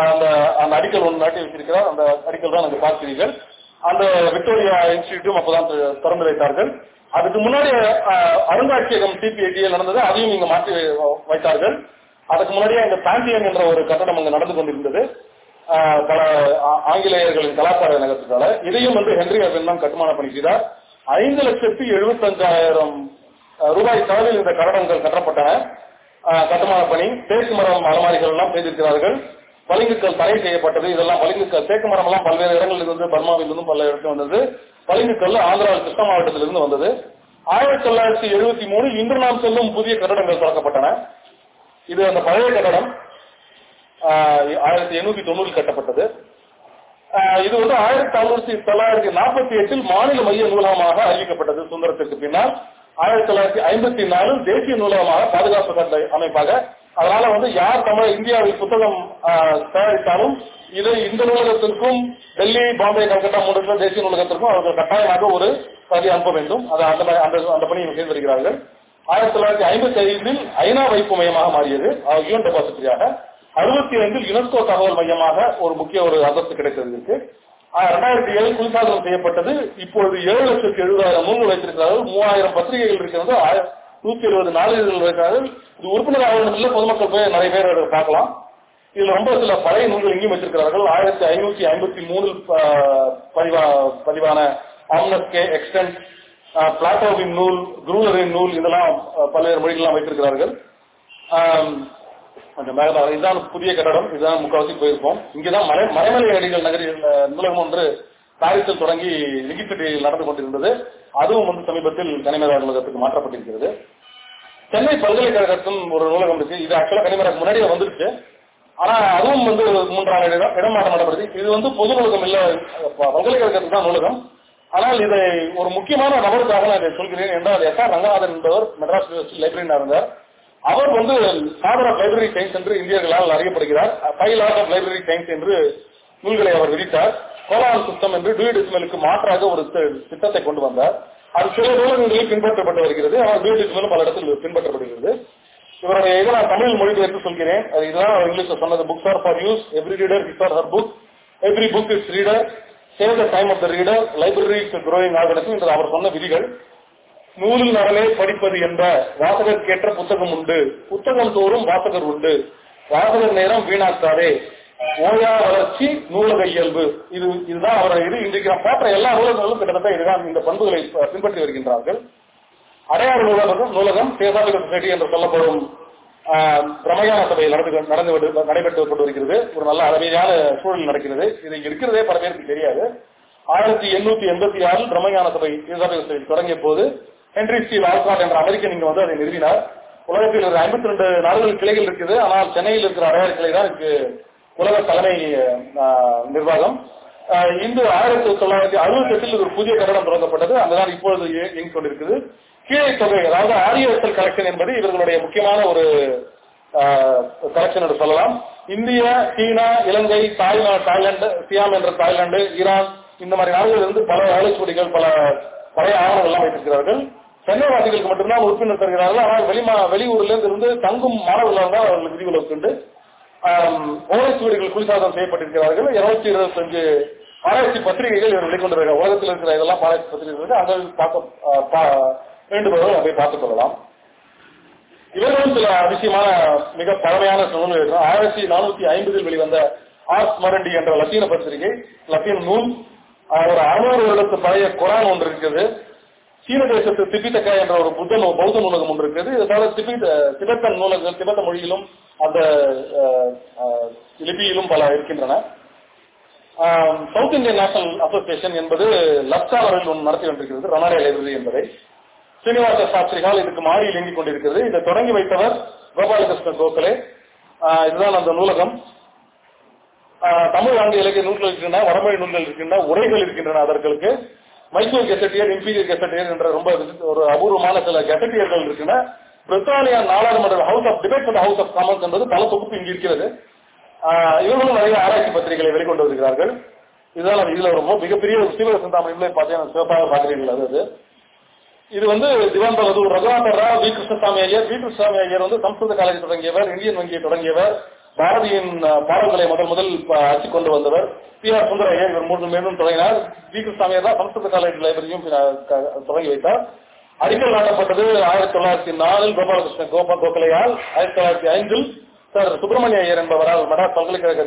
அந்த அந்த அடிக்கல் ஒன்று நாட்டி வச்சிருக்கிறார். அந்த அடிக்கல் தான் அங்கு பார்க்கிறீர்கள். அந்த விக்டோரியா இன்ஸ்டிடியூட்டும் அப்பதான் திறந்து வைத்தார்கள் அதுக்கு முன்னாடி அருங்காட்சியகம் சிபிஐடியில் நடந்தது அதையும் இங்க மாற்றி வைத்தார்கள். அதுக்கு முன்னாடியே இந்த பாண்டியன் என்ற ஒரு கட்டடம் அங்கு நடந்து கொண்டிருந்தது. பல ஆங்கிலேயர்களின் கலாச்சார நகரத்துக்கால இதையும் வந்து ஹென்றி அவர்கள் தான் கட்டுமான பணி செய்தார் ஐந்து லட்சத்தி எழுபத்தஞ்சாயிரம் ரூபாய் செலவில் இந்த கட்டடங்கள் கட்டப்பட்டன. கட்டுமான பணி தேக்கு மரம் அலமாரிகள் எல்லாம் செய்திருக்கிறார்கள். பளிங்குக்கல் தடை செய்யப்பட்டது. இதெல்லாம் பளிங்குக்கல் தேக்கு மரம் எல்லாம் பல்வேறு இடங்களில் இருந்து பர்மாவில் பல இடத்துல வந்தது. பளிங்குக்கல் ஆந்திராவில் கிருஷ்ண மாவட்டத்திலிருந்து வந்தது. ஆயிரத்தி தொள்ளாயிரத்தி எழுபத்தி மூணு இன்று நாம் செல்லும் புதிய கட்டடங்கள் திறக்கப்பட்டன இது அந்த பழைய கட்டடம். ஆஹ், ஆயிரத்தி எண்ணூத்தி தொண்ணூறில் கட்டப்பட்டது. ஆஹ், இது வந்து ஆயிரத்தி தொள்ளாயிரத்தி தொள்ளாயிரத்தி நாற்பத்தி எட்டில் மாநில மைய நூலகமாக அறிவிக்கப்பட்டது சுந்தரத்திற்கு பின்னால். ஆயிரத்தி தொள்ளாயிரத்தி ஐம்பத்தி நாலு தேசிய நூலகமாக பாதுகாப்பு சட்ட அமைப்பாக அதனால வந்து யார் தமிழ் இந்தியாவில் புத்தகம் தயாரித்தாலும் இது இந்த நூலகத்திற்கும் டெல்லி பாம்பே கல்கட்டா மூன்று தேசிய நூலகத்திற்கும் அவர்கள் கட்டாயமாக ஒரு பிரதி அனுப்ப வேண்டும். அது அந்த அந்த அந்த பணியை செய்து வருகிறார்கள். ஆயிரத்தி தொள்ளாயிரத்தி ஐம்பத்தி ஐந்தில் ஐநா வைப்பு மையமாக மாறியது யூஎன் டெபாசிட்டரியாக அறுபத்தி ஐந்தில் யுனெஸ்கோ தகவல் மையமாக ஒரு முக்கிய ஒரு அந்தஸ்து கிடைத்தது இருக்கு ரெண்டாயிரத்தி ஏழு குளிர்சாதனம் செய்யப்பட்டது. இப்பொழுது ஏழு லட்சத்தி எழுபதாயிரம் நூல்கள் வைத்திருக்கிறார்கள். மூவாயிரம் பத்திரிகைகள் இருக்கிறது. நூத்தி எழுபது நாளிதழ்கள் வைக்கிறார்கள் இது உறுப்பினர் ஆவணத்தில் பொதுமக்கள் போய் நிறைய பேர் பார்க்கலாம். இதுல ரொம்ப சில பழைய நூல்கள் இங்கேயும் வச்சிருக்கிறார்கள் ஆயிரத்தி ஐநூத்தி ஐம்பத்தி மூணில் பதிவா பதிவான ஆம்னஸ்கே எக்ஸ்டென்ட் பிளாட்டோவின் நூல் குரூலரின் நூல் இதெல்லாம் பல்வேறு மொழிகள்லாம் வைத்திருக்கிறார்கள். அந்த மேகதா. இதுதான் புதிய கட்டடம் இதுதான் முக்காவாசி போயிருப்போம் இங்கதான் மலை மலைமலை அடிகள் நகரில் நூலகம் ஒன்று பாரிஸில் தொடங்கி எகிப்தில் நடந்து கொண்டிருந்தது. அதுவும் வந்து சமீபத்தில் கனிமேதா நூலகத்துக்கு மாற்றப்பட்டிருக்கிறது. சென்னை பல்கலைக்கழகத்தின் ஒரு நூலகம் இருக்கு. இது ஆக்சுவலா கனிமராக்கு முன்னாடியே வந்துருச்சு. ஆனா அதுவும் வந்து மூன்றாம் இடம் இடமாற்றம் நடப்படுது இது வந்து பொது நூலகம் இல்ல பல்கலைக்கழகத்துக்கு தான் நூலகம். ஆனால் இதை ஒரு முக்கியமான நபருக்காக நான் இதை சொல்கிறேன் என்றால் எஸ் ஆர் ரங்கநாதன் என்பவர் மெட்ராஸ் யூனிவர்சிட்டி லைப்ரரியா இருந்தார். அவர் வந்து ஃபாதர் ஆஃப் லைப்ரரி சயின்ஸ் என்று இந்தியர்களால் அறியப்படுகிறார். ஃபைல் ஆஃப் லைப்ரரி சயின்ஸ் என்று நூல்களை அவர் விதித்தார். கோலால் சிஸ்டம் என்று டூயிடிசமலுக்கு மாற்றாக ஒரு திட்டத்தை கொண்டு வந்தார். அது சில நூலகங்களில் பின்பற்றப்பட்டு வருகிறது. ஆனால் டூயிடிசமலும் பல இடத்தில் பின்பற்றப்படுகிறது. இவருடைய இதை நான் தமிழ் மொழிபெயர்த்து சொல்கிறேன். அது இதுதான் அவர் இங்கிலீஷ்ல சொன்னது books are for use every reader his or her book every book its reader save the time of the reader library is growing organisation என்று அவர் சொன்ன விதிகள். நூலில் நரலே படிப்பது என்ற வாசகர்க்கேற்ற புத்தகம் உண்டு. புத்தகம் தோறும் வாசகர் உண்டு. வாசகர் நேரம் வீணாக்காதே. ஓயா வளர்ச்சி நூலக இயல்பு. இது இதுதான் அவருடைய இது இன்றைக்கு நான் பார்த்த எல்லா நூலகங்களும் கிட்டத்தட்ட இதுதான் இந்த பண்புகளை பின்பற்றி வருகின்றார்கள். அடையாறு நூலகம் நூலகம் தேசாபிக சொசைட்டி என்று சொல்லப்படும் ஆஹ், பிரமயான சபை நடந்து நடந்து நடைபெற்று கொண்டு வருகிறது. ஒரு நல்ல அருமையான சூழல் நடக்கிறது. இது இருக்கிறதே பல பேருக்கு தெரியாது. ஆயிரத்தி எண்ணூத்தி எண்பத்தி ஆறில் பிரம்மஞான சபை தேசாபிக சொசைட்டி தொடங்கிய போது ஹென்ரி சி வால்காட் என்ற அமெரிக்கன் இங்க வந்து அதை நிறுவினார். உலகத்தில் ஒரு ஐம்பத்தி ரெண்டு நாடுகள் கிளைகள் இருக்குது. ஆனால் சென்னையில் இருக்கிற அடையாறு கிளை தான் இதுக்கு உலக தலைமை நிர்வாகம். இந்து இன்று ஆயிரத்தி தொள்ளாயிரத்தி அறுபத்தி எட்டில் ஒரு புதிய கட்டடம் தொடங்கப்பட்டது. அங்கதான் இப்பொழுது இயங்கிக் கொண்டிருக்குது. கீழே தொகை அதாவது ஆரியவசல் கலெக்ஷன் என்பது இவர்களுடைய முக்கியமான ஒரு கலெக்ஷன் என்று சொல்லலாம். இந்தியா சீனா இலங்கை தாய்நா தாய்லாந்து சியாம் என்ற தாய்லாந்து ஈரான் இந்த மாதிரி நாடுகளில் இருந்து பல ஆலைச்சுவடிகள் பல பழைய ஆவணங்கள் எல்லாம் வைத்திருக்கிறார்கள். சென்னைவாசிகளுக்கு மட்டும்தான் உறுப்பினர் தருகிறார்கள். ஆனால் வெளிமா வெளியூர்ல இருந்து தங்கும் மாணவர்கள் தான் அவர்களுக்கு விதிவிலக்கு உண்டு. ஓலைச்சுவடிகள் குளிர்சாதனம் செய்யப்பட்டிருக்கிறார்கள். இருநூத்தி இருபத்தஞ்சு ஆராய்ச்சி பத்திரிகைகள் இவர் வெளிக்கொண்டு உலகத்தில் இருக்கிற இதெல்லாம் ஆராய்ச்சி பத்திரிகைகள். அங்கே பார்க்க வேண்டுபவர்கள் அதை பார்த்துக் கொள்ளலாம். இவர்களும் சில அதிசயமான மிக பழமையான நூல்கள் எழுதினார் ஆயிரத்தி நானூத்தி ஐம்பதில் வெளிவந்த ஆர்ஸ் மரண்டி என்ற லத்தீன பத்திரிகை லத்தீன் நூல் ஒரு அறுநூறு வருடத்து பழைய குரான் ஒன்று இருக்குது சீன தேசத்து திபித்தக்கா என்ற ஒரு புத்த நூ- பௌத்த நூலகம் ஒன்று இருக்குது. இதனால திபித்த திபெத்தன் நூலகம் திபெத்த மொழியிலும் அந்த லிபியிலும் பல இருக்கின்றன. சவுத் இந்தியன் நேஷனல் அசோசியேஷன் என்பது லப்சாவில் ஒன்று நடத்தி கொண்டிருக்கிறது ரணாடே லைப்ரரி என்பதை. ஸ்ரீனிவாச சாஸ்திரிகால் இதுக்கு மாடியில் இயங்கிக் கொண்டிருக்கிறது. இதை தொடங்கி வைத்தவர் கோபாலகிருஷ்ண கோகலே. இதுதான் அந்த நூலகம். தமிழ் ஆங்கில இலக்கிய நூல்கள் இருக்கின்றன வடமொழி நூல்கள் இருக்கின்றன உரைகள் இருக்கின்றன அதற்கு மைசூர் கெசட்டியர் இம்பீரியர் கெசட்டியர் என்ற ரொம்ப ஒரு அபூர்வமான சில கெசட்டியர்கள் இருக்குன்னா பிரித்தானியா நாடாளுமன்ற House of Debate and House of Commons என்பது பல தொகுப்பு இங்கு இருக்கிறது. இவர்களும் நிறைய ஆராய்ச்சி பத்திரிகைகளை வெளிக்கொண்டு வருகிறார்கள். இதெல்லாம் இதுல ரொம்ப மிகப்பெரிய ஒரு சீவக சிந்தாமணிகளே பார்த்தீங்கன்னா சிவப்பாக பார்க்கிறீர்கள் அது அது. இது வந்து திவான் பகதூர் ரகுநாதர் ராவ் வி. கிருஷ்ணசாமி ஐயர் வி. கிருஷ்ணசாமி ஐயர் வந்து சம்ஸ்கிருத காலேஜ் தொடங்கியவர் இந்தியன் வங்கியை தொடங்கியவர் பாரதியின் பாடல்களை முதல் முதல் அச்சு கொண்டு வந்தவர் பி ஆர் சுந்தரையா இவர் மூன்று மேலும் தொடங்கினார். வி. கிருஷ்ணசாமி தான் சமஸ்கிருத காலேஜ் லைப்ரரியும் தொடங்கி வைத்தார். அடிக்கல் நாட்டப்பட்டது ஆயிரத்தி தொள்ளாயிரத்தி நாலில் கோபாலகிருஷ்ண கோபா கோகலையால் ஆயிரத்தி தொள்ளாயிரத்தி ஐந்தில் சார் சுப்பிரமணிய ஐயர் என்பவரால் மடாஸ் பல்கலைக்கழக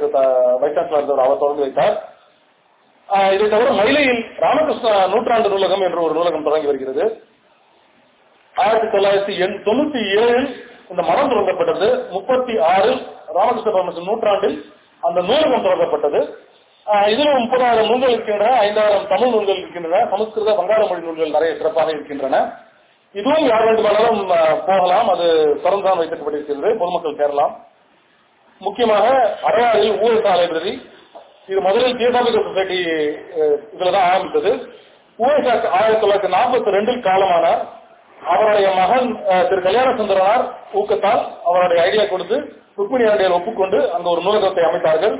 வைஸ் சான்சலர் இருந்தவர் அவர் தொடங்கி வைத்தார். இதை தவிர மயிலையில் ராமகிருஷ்ண நூற்றாண்டு நூலகம் என்ற ஒரு நூலகம் தொடங்கி வருகிறது. ஆயிரத்தி தொள்ளாயிரத்தி எண் தொண்ணூத்தி ஏழில் இந்த மரம் தொடங்கப்பட்டது. முப்பத்தி ஆறில் ராமகிருஷ்ண பரமஹம்சன் நூற்றாண்டில் அந்த நூலகம் தொடங்கப்பட்டது. இதில் முப்பதாயிரம் நூல்கள் இருக்கின்றன ஐந்தாயிரம் தமிழ் நூல்கள் இருக்கின்றன சமஸ்கிருத வங்காள மொழி நூல்கள் நிறைய சிறப்பாக இருக்கின்றன. இதுவும் யார் வேண்டுமானாலும் போகலாம். அது திறந்தான் வைக்கப்பட்டிருக்கிறது பொதுமக்கள் சேரலாம் முக்கியமாக அடையாறில் ஊழல் லைப்ரரி இது முதலில் தியோசாபிகல் சொசைட்டி இதுல தான் ஆரம்பித்தது. ஊழல் ஆயிரத்தி தொள்ளாயிரத்தி நாற்பத்தி ரெண்டில் காலமானார். அவருடைய மகன் திரு கல்யாண சுந்தரனார் ஊக்கத்தால் அவருடைய ஐடியா கொடுத்து ருக்மிணி அடியார் ஒப்புக்கொண்டு அங்க ஒரு நூலகத்தை அமைத்தார்கள்.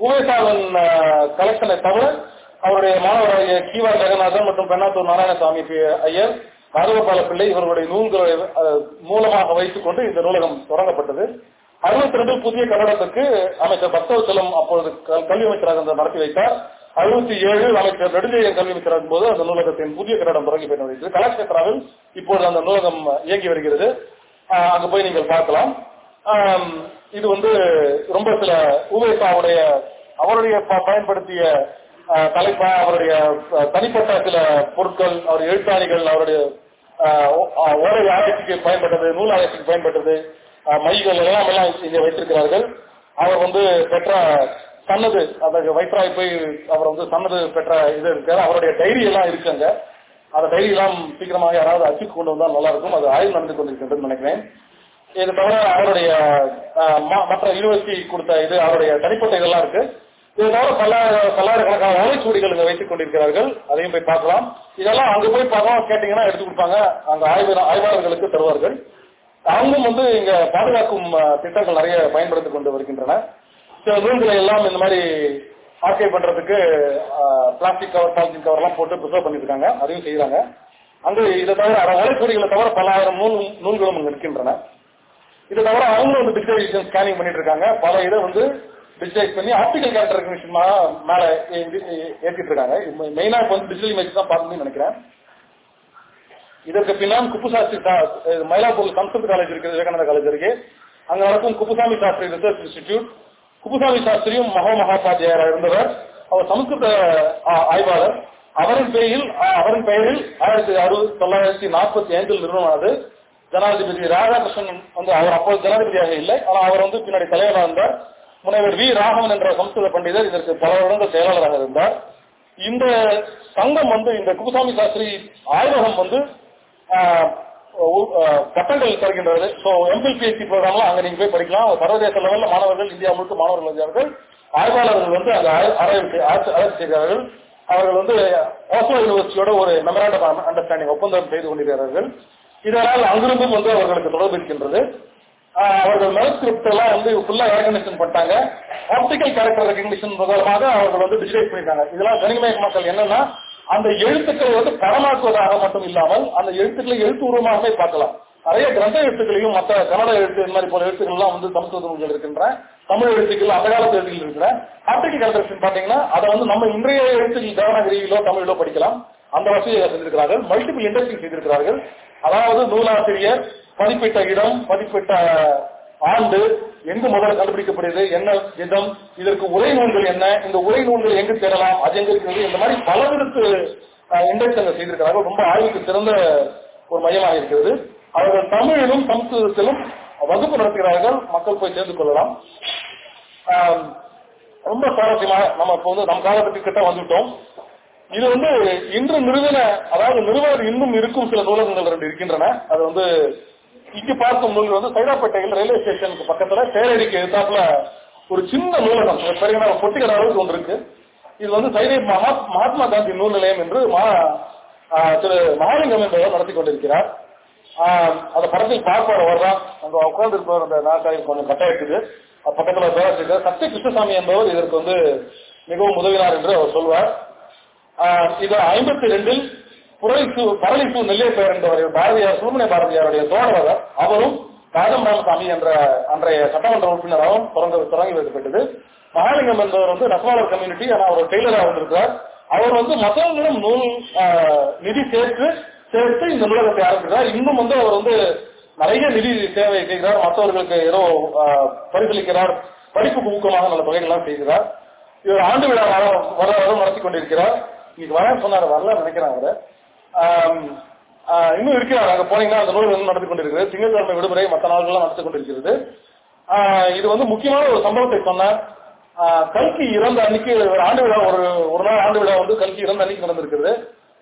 உவேசாவின் கலெக்ஷனை தவிர அவருடைய மாணவராகிய கீவா ஜெகநாதன் மற்றும் பெண்ணாத்தூர் நாராயணசாமி ஐயர் ராகவபால பிள்ளை இவர்களுடைய நூல்களை மூலமாக வைத்துக் கொண்டு இந்த நூலகம் தொடங்கப்பட்டது. அறுபத்தி ரெண்டு புதிய கட்டடத்துக்கு அமைச்சர் பக்தவச்சலம் அப்பொழுது கல்வி அமைச்சராக நடத்தி வைத்தார். அறுபத்தி ஏழு அமைச்சர் நெடுஞ்செழியன் கல்வி அமைச்சராக போது அந்த நூலகத்தின் புதிய கட்டடம் தொடங்கி பெற்று வருகிறது கலாட்சேத்ராவில் இப்போது அந்த நூலகம் இயங்கி வருகிறது. அங்க போய் நீங்கள் பார்க்கலாம். இது வந்து ரொம்ப சில உவேசாவுடைய அவருடைய பயன்படுத்திய ஆஹ், தலைப்பா அவருடைய தனிப்பட்ட சில பொருட்கள் அவர் எழுத்தாணிகள் அவருடைய ஆஹ், ஆராய்ச்சிக்கு பயன்பட்டது நூல் ஆராய்ச்சிக்கு பயன்பட்டது மைகள் எல்லாம் எல்லாம் இங்கே வைத்திருக்கிறார்கள். அவர் வந்து பெற்ற சன்னது அந்த வைஸ்ராய் போய் அவர் வந்து சன்னது பெற்ற இது இருக்காரு. அவருடைய டைரி எல்லாம் இருக்குங்க அந்த டைரி எல்லாம் சீக்கிரமாக யாராவது அச்சுக்கு கொண்டு வந்தால் நல்லா இருக்கும். அது ஆய்வு நடந்து கொண்டிருக்கின்றது நினைக்கிறேன். இது தவிர அவருடைய மற்ற யூனிவர்சிட்டி கொடுத்த இது அவருடைய தனிப்பட்ட இதெல்லாம் இருக்கு. இது தவிர பல பல்லாயிரக்கணக்கான ஓலைச்சுவடிகள் இங்க வைத்துக் கொண்டிருக்கிறார்கள். அதையும் போய் பார்க்கலாம். இதெல்லாம் அங்க போய் பார்க்கலாம். கேட்டீங்கன்னா எடுத்து கொடுப்பாங்க. அங்க ஆய்வு ஆய்வாளர்களுக்கு தருவார்கள். அவங்களும் வந்து இங்க பாதுகாக்கும் திட்டங்கள் நிறைய பயன்படுத்திக் கொண்டு வருகின்றன. சில நூல்களை எல்லாம் இந்த மாதிரி ஆர்கை பண்றதுக்கு பிளாஸ்டிக் கவர் பாலித்தீன் கவர் எல்லாம் போட்டு ப்ரிசர்வ் பண்ணிருக்காங்க அதையும் செய்யறாங்க அங்கு இதை தவிர அரை ஓலைச்சுவடிகளை தவிர ஆயிரம் நூல் நூல்களும் அங்க இருக்கின்றன. இதை தவிர அவங்களும் வந்து டிஜிட்டலைசேஷன் ஸ்கேனிங் பண்ணிட்டு இருக்காங்க. பல இதை வந்து டிஜிட்டலைஸ் பண்ணி ஆப்டிக்கல் கேரக்டர் ரெகக்னிஷன் மேல ஏற்றிட்டு இருக்காங்க. மெயினா இப்போ வந்து டிஜிட்டல் இமேஜ் தான் பார்க்கணும்னு நினைக்கிறேன். இதற்கு பின்னால் குப்புசாஸ்திரி மயிலாப்பூர் சம்ஸ்கிருத் காலேஜ் இருக்கு விவேகானந்தா காலேஜ் இருக்கு. அங்க நடக்கும் குப்புசாமி சாஸ்திரி ரிசர்ச் இன்ஸ்டிடியூட் குப்புசாமி சாஸ்திரியும் மகா மகாபாத்தியாரா இருந்தவர். அவர் சமஸ்கிருத ஆய்வாளர். அவரின் பெயரில் அவரின் பெயரில் ஆயிரத்தி அறுபது தொள்ளாயிரத்தி நாற்பத்தி ஐந்தில் நிறுவனமானது. ஜனாதிபதி ராதாகிருஷ்ணன் வந்து அவர் அப்போது ஜனாதிபதியாக இல்லை. ஆனால் அவர் வந்து பின்னாடி தலைவராக இருந்தார். முனைவர் வி. ராகவன் என்ற சமஸ்கிருத பண்டிதர் இதற்கு பல வருடங்கள் செயலாளராக இருந்தார். இந்த சங்கம் வந்து இந்த குப்புசாமி சாஸ்திரி ஆய்வகம் வந்து கட்டங்கள் பட்டங்கள் தருகின்றது ஸோ எம்பிபிஎஸ்சி ப்ரோக்ராம்ல அங்க நீங்க போய் படிக்கலாம். சர்வதேச லெவலில் மாணவர்கள் இந்தியா முழுக்க மாணவர்கள் இருக்கிறார்கள் ஆய்வாளர்கள் வந்து அங்க ஆராய்ச்சி ஆராய்ச்சி செய்கிறார்கள். அவர்கள் வந்து ஓசோ யூனிவர்சிட்டியோட ஒரு மெமராண்டம் அண்டர்ஸ்டாண்டிங் ஒப்பந்தம் செய்து கொண்டிருக்கிறார்கள். இதனால் அங்கிருந்தும் வந்து அவர்களுக்கு தொடர்பு இருக்கின்றது. அவர்கள் மெலஸ்கிரிப்ட் எல்லாம் வந்து ஃபுல்லா ஏர்கனைசேஷன் பண்ணிட்டாங்க ஆப்டிக்கல் கேரக்டர் ரெகக்னிஷன் மூலமாக அவர்கள் வந்து டிஜிடைஸ் பண்ணிட்டாங்க இதெல்லாம் கனிமய மக்கள் என்னன்னா அந்த எழுத்துக்களை வந்து கடமாக்குவதாக மட்டும் இல்லாமல் அந்த எழுத்துக்களை எழுத்துருவமாகவே பார்க்கலாம். நிறைய கிரந்த எழுத்துக்களையும் மற்ற கன்னட எழுத்து இந்த மாதிரி போல எழுத்துக்கள் எல்லாம் வந்து சமஸ்கிருத நூல்கள் இருக்கின்றன தமிழ் எழுத்துக்கள் அந்த காலத்து எழுத்துக்கள் இருக்கிற ஆப்டிக்கல் கேரக்டர் பாத்தீங்கன்னா அதை வந்து நம்ம இன்றைய எழுத்துக்கள் தேவனகிரியிலோ தமிழிலோ படிக்கலாம். அந்த வசதியை செஞ்சிருக்கிறார்கள் மல்டிபிள் இண்டஸ்ட்ரி செய்திருக்கிறார்கள். அதாவது நூலாசிரியர் பதிப்பிட்ட இடம் பதிப்பிட்ட ஆண்டு எங்கு முதல்ல கண்டுபிடிக்கப்படுது என்ன விதம் இதற்கு உரை நூல்கள் என்ன? இந்த உரை நூல்கள் எங்கு தேடலாம் அது எங்க இருக்கிறது? இந்த மாதிரி பலவிதத்து இண்டெக்ஸ் அங்க செய்திருக்கிறார்கள். ரொம்ப ஆய்வுக்கு சிறந்த ஒரு மையமாக இருக்கிறது. அவர்கள் தமிழிலும் சமஸ்கிருதத்திலும் வகுப்பு நடத்துகிறார்கள். மக்கள் போய் சேர்ந்து கொள்ளலாம். ரொம்ப சுவாரஸ்யமாக நம்ம இப்போ வந்து நம் காலத்துக்கு கிட்ட வந்துட்டோம். இது வந்து இன்று நிறுவன அதாவது நிறுவனர் இன்னும் இருக்கும் சில நூலகங்கள் ரெண்டு இருக்கின்றன. அது வந்து இங்க பார்க்கும் நூல் வந்து சைதாப்பேட்டையில் ரயில்வே ஸ்டேஷனுக்கு பக்கத்துல சேரடிக்கு எதிர்த்தாப்புல ஒரு சின்ன நூலகம். சரியான பெரிய பொட்டிக்கிற அளவுக்கு ஒன்று இருக்கு. இது வந்து சைதை மகா மகாத்மா காந்தி நூல் நிலையம் என்று மா- திரு மகாலிங்கம் என்பவர் நடத்தி கொண்டிருக்கிறார். ஆஹ் அந்த படத்தில் பார்ப்பவர் வர்றான் அங்க உட்கார்ந்து இருப்பவர் அந்த நாற்காலியில் கொஞ்சம் கட்ட இருக்குது அது பக்கத்துல பேசிட்டு சத்திய கிருஷ்ணசாமி என்பவர் இதற்கு வந்து மிகவும் உதவினார் என்று அவர் சொல்வார். ஆஹ் இது ஐம்பத்தி ரெண்டில் புரளிசு பரளிசு நெல்லையப்பேர் என்பவர் பாரதியார் சுப்பிரமணிய பாரதியாருடைய தோழர் அவரும் ராஜம் என்ற அன்றைய சட்டமன்ற உறுப்பினராகவும் தொடங்க தொடங்கி வைக்கப்பட்டது. மகாலிங்கம் என்பவர் வந்து நெசவாளர் கம்யூனிட்டி ஆனால் அவர் டெய்லராக வந்திருக்கிறார் அவர் வந்து மற்றவர்களிடம் நூல் ஆஹ், நிதி சேர்த்து சேர்த்து இந்த நூலகத்தை ஆரம்பிக்கிறார். இன்னும் வந்து அவர் வந்து நிறைய நிதி சேவை செய்கிறார். மற்றவர்களுக்கு ஏதோ ஆஹ், பரிசீலிக்கிறார் படிப்புக்கு ஊக்கமாக நல்ல தொகைகள்லாம் செய்கிறார். இவர் ஆண்டு விழா வர வர நடத்தி கொண்டிருக்கிறார். இன்னைக்கு வர சொன்னார் வரல நினைக்கிறேன் அவரை. இன்னும் இருக்கிறார் அங்க போனீங்கன்னா அந்த நூல் வந்து நடந்து கொண்டிருக்கிறது திங்கட்கிழமை விடுமுறை மற்ற நாள்கள்லாம் நடந்து கொண்டிருக்கிறது. இது வந்து முக்கியமான ஒரு சம்பவத்தை சொன்னேன் கல்கி இறந்த அன்னைக்கு ஒரு ஆண்டு விழா ஒரு ஒரு நாள் ஆண்டு விழா வந்து கல்கி இறந்த அன்னைக்கு நடந்திருக்கிறது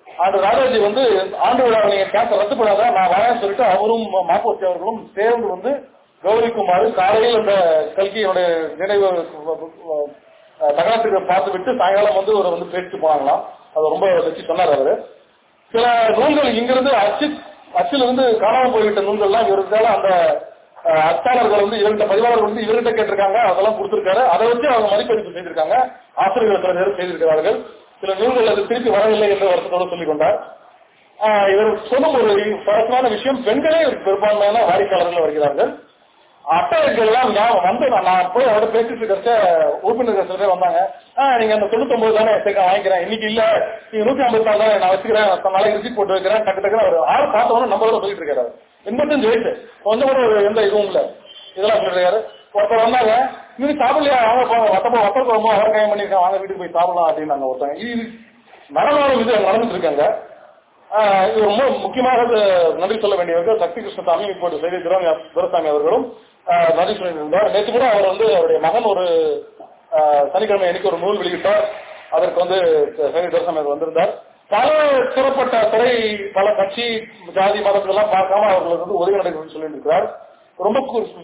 அந்த ராஜாஜி வந்து ஆண்டு விழாவை நீங்க கேட்க ரத்து பண்ணாத நான் வரேன் சொல்லிட்டு அவரும் மாப்போசி அவர்களும் சேர்ந்து வந்து கௌரவிக்குமாறு காலையில் அந்த கல்கியோட நினைவு அஹ், தகனத்துக்கு பார்த்து விட்டு சாயங்காலம் வந்து ஒரு வந்து பேசிட்டு போனாங்களாம். அது ரொம்ப வச்சு சொன்னார் அவரு. சில நூல்கள் இங்கிருந்து அச்சு அச்சிலிருந்து காணாம போய்விட்ட நூல்கள்லாம் இருந்தாலும் அந்த அச்சாளர்கள் வந்து இவர்கிட்ட பதிவாளர்கள் வந்து இவர்கிட்ட கேட்டிருக்காங்க அதெல்லாம் கொடுத்திருக்காரு. அதை வச்சு அவங்க மதிப்பெடுப்பு செய்திருக்காங்க. ஆசிரியர்கள் சில பேர் செய்திருக்கிறார்கள். சில நூல்கள் அது திருப்பி வரவில்லை என்று வருத்தத்தோடு சொல்லிக் கொண்டார். ஆஹ் இவர் சொல்லும் ஒரு சுவாரஸ்யமான விஷயம் பெண்களே பெரும்பான்மையான வாடிக்கையாளர்கள் வருகிறார்கள். அட்டைகள்லாம் ஞாபகம் வந்து நான் போய் அவரோட பேசிட்டு இருக்கிற உறுப்பினர்கள் சில பேர் வந்தாங்க. ஆஹ் நீங்க அந்த தொண்ணூத்தொன்பது தானே சேர்க்க வாங்கிக்கிறேன்? இன்னைக்கு இல்ல. நீங்க நூத்தி ஐம்பது நாலு தானே நான் வச்சுக்கிறேன். நான் நாளைக்கு ரிசிப்ட் போட்டு வைக்கிறேன். டக்கு டக்குன்னு அவர் ஆறு பார்த்தவொன்னு நம்ம சொல்லிட்டு இருக்காரு எண்பத்தஞ்சு வயசு கொஞ்சம் கூட ஒரு எந்த இதுவும் இல்ல. இதெல்லாம் சொல்லிருக்காரு ஒருத்தர் வந்தாங்க நீங்க சாப்பிடலையா? அவங்க போங்க. வத்தப்போ வத்தல் குழம்பு அவர் கையம் பண்ணிருக்காங்க வாங்க வீட்டுக்கு போய் சாப்பிடலாம். அப்படின்னாங்க ஒருத்தங்க. இது நடனாலும் இது நடந்துட்டு இருக்காங்க இது ரொம்ப முக்கியமாக நன்றி சொல்ல வேண்டியவர்கள் சக்தி கிருஷ்ணசாமி இப்போது செய்தி துரசாமி அவர்களும் ஆஹ் நேற்று கூட அவர் வந்து அவருடைய மகன் ஒரு ஆஹ் சனிக்கிழமை அன்னைக்கு ஒரு நூல் வெளியிட்டார். அதற்கு வந்து சனி துரசாமி அவர் வந்திருந்தார். பல சிறப்பட்ட துறை பல கட்சி ஜாதி மதத்தெல்லாம் பார்க்காம அவர்களுக்கு வந்து உதவி சொல்லி இருக்கிறார் ரொம்ப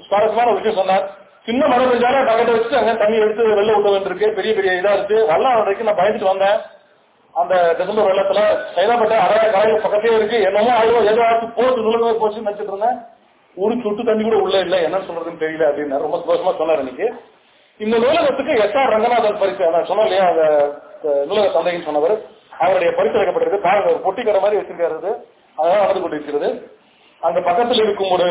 சுவாரஸ்யமான ஒரு விஷயம் சொன்னார். சின்ன மழை பெஞ்சாலே பக்கத்தை வச்சு அங்க தண்ணி எடுத்து வெளில விட வேண்டியிருக்கு பெரிய பெரிய இதா இருக்கு. நல்லா வரைக்கும் நான் பயந்துட்டு வந்தேன். அந்த டிசம்பர் வெள்ளத்துல சைதாப்பட்ட அரை கரையில் பக்கத்தே இருக்கு. என்னமோ ஆயிரம் ஏதோ ஆச்சு போட்டு நுழைவே போச்சுன்னு நினைச்சிட்டு இருந்தேன். ஒரு சொட்டு தண்ணி கூட உள்ள இல்லை என்ன சொல்றதுன்னு தெரியல அப்படின்னு ரொம்ப சந்தோஷமா சொன்னார் இன்னைக்கு இந்த நூலகத்துக்கு எஸ் ஆர் ரங்கநாதன் பரிசு நான் சொன்னேன் இல்லையா அந்த நூலக தந்தைன்னு சொன்னவர். அவருடைய பரிசு அளிக்கப்பட்டிருக்கு. பாருங்க ஒரு பொட்டிக்கடை மாதிரி வச்சிருக்காரு அது. அதெல்லாம் நடந்து கொண்டிருக்கிறது. அந்த பக்கத்தில் இருக்கும் ஒரு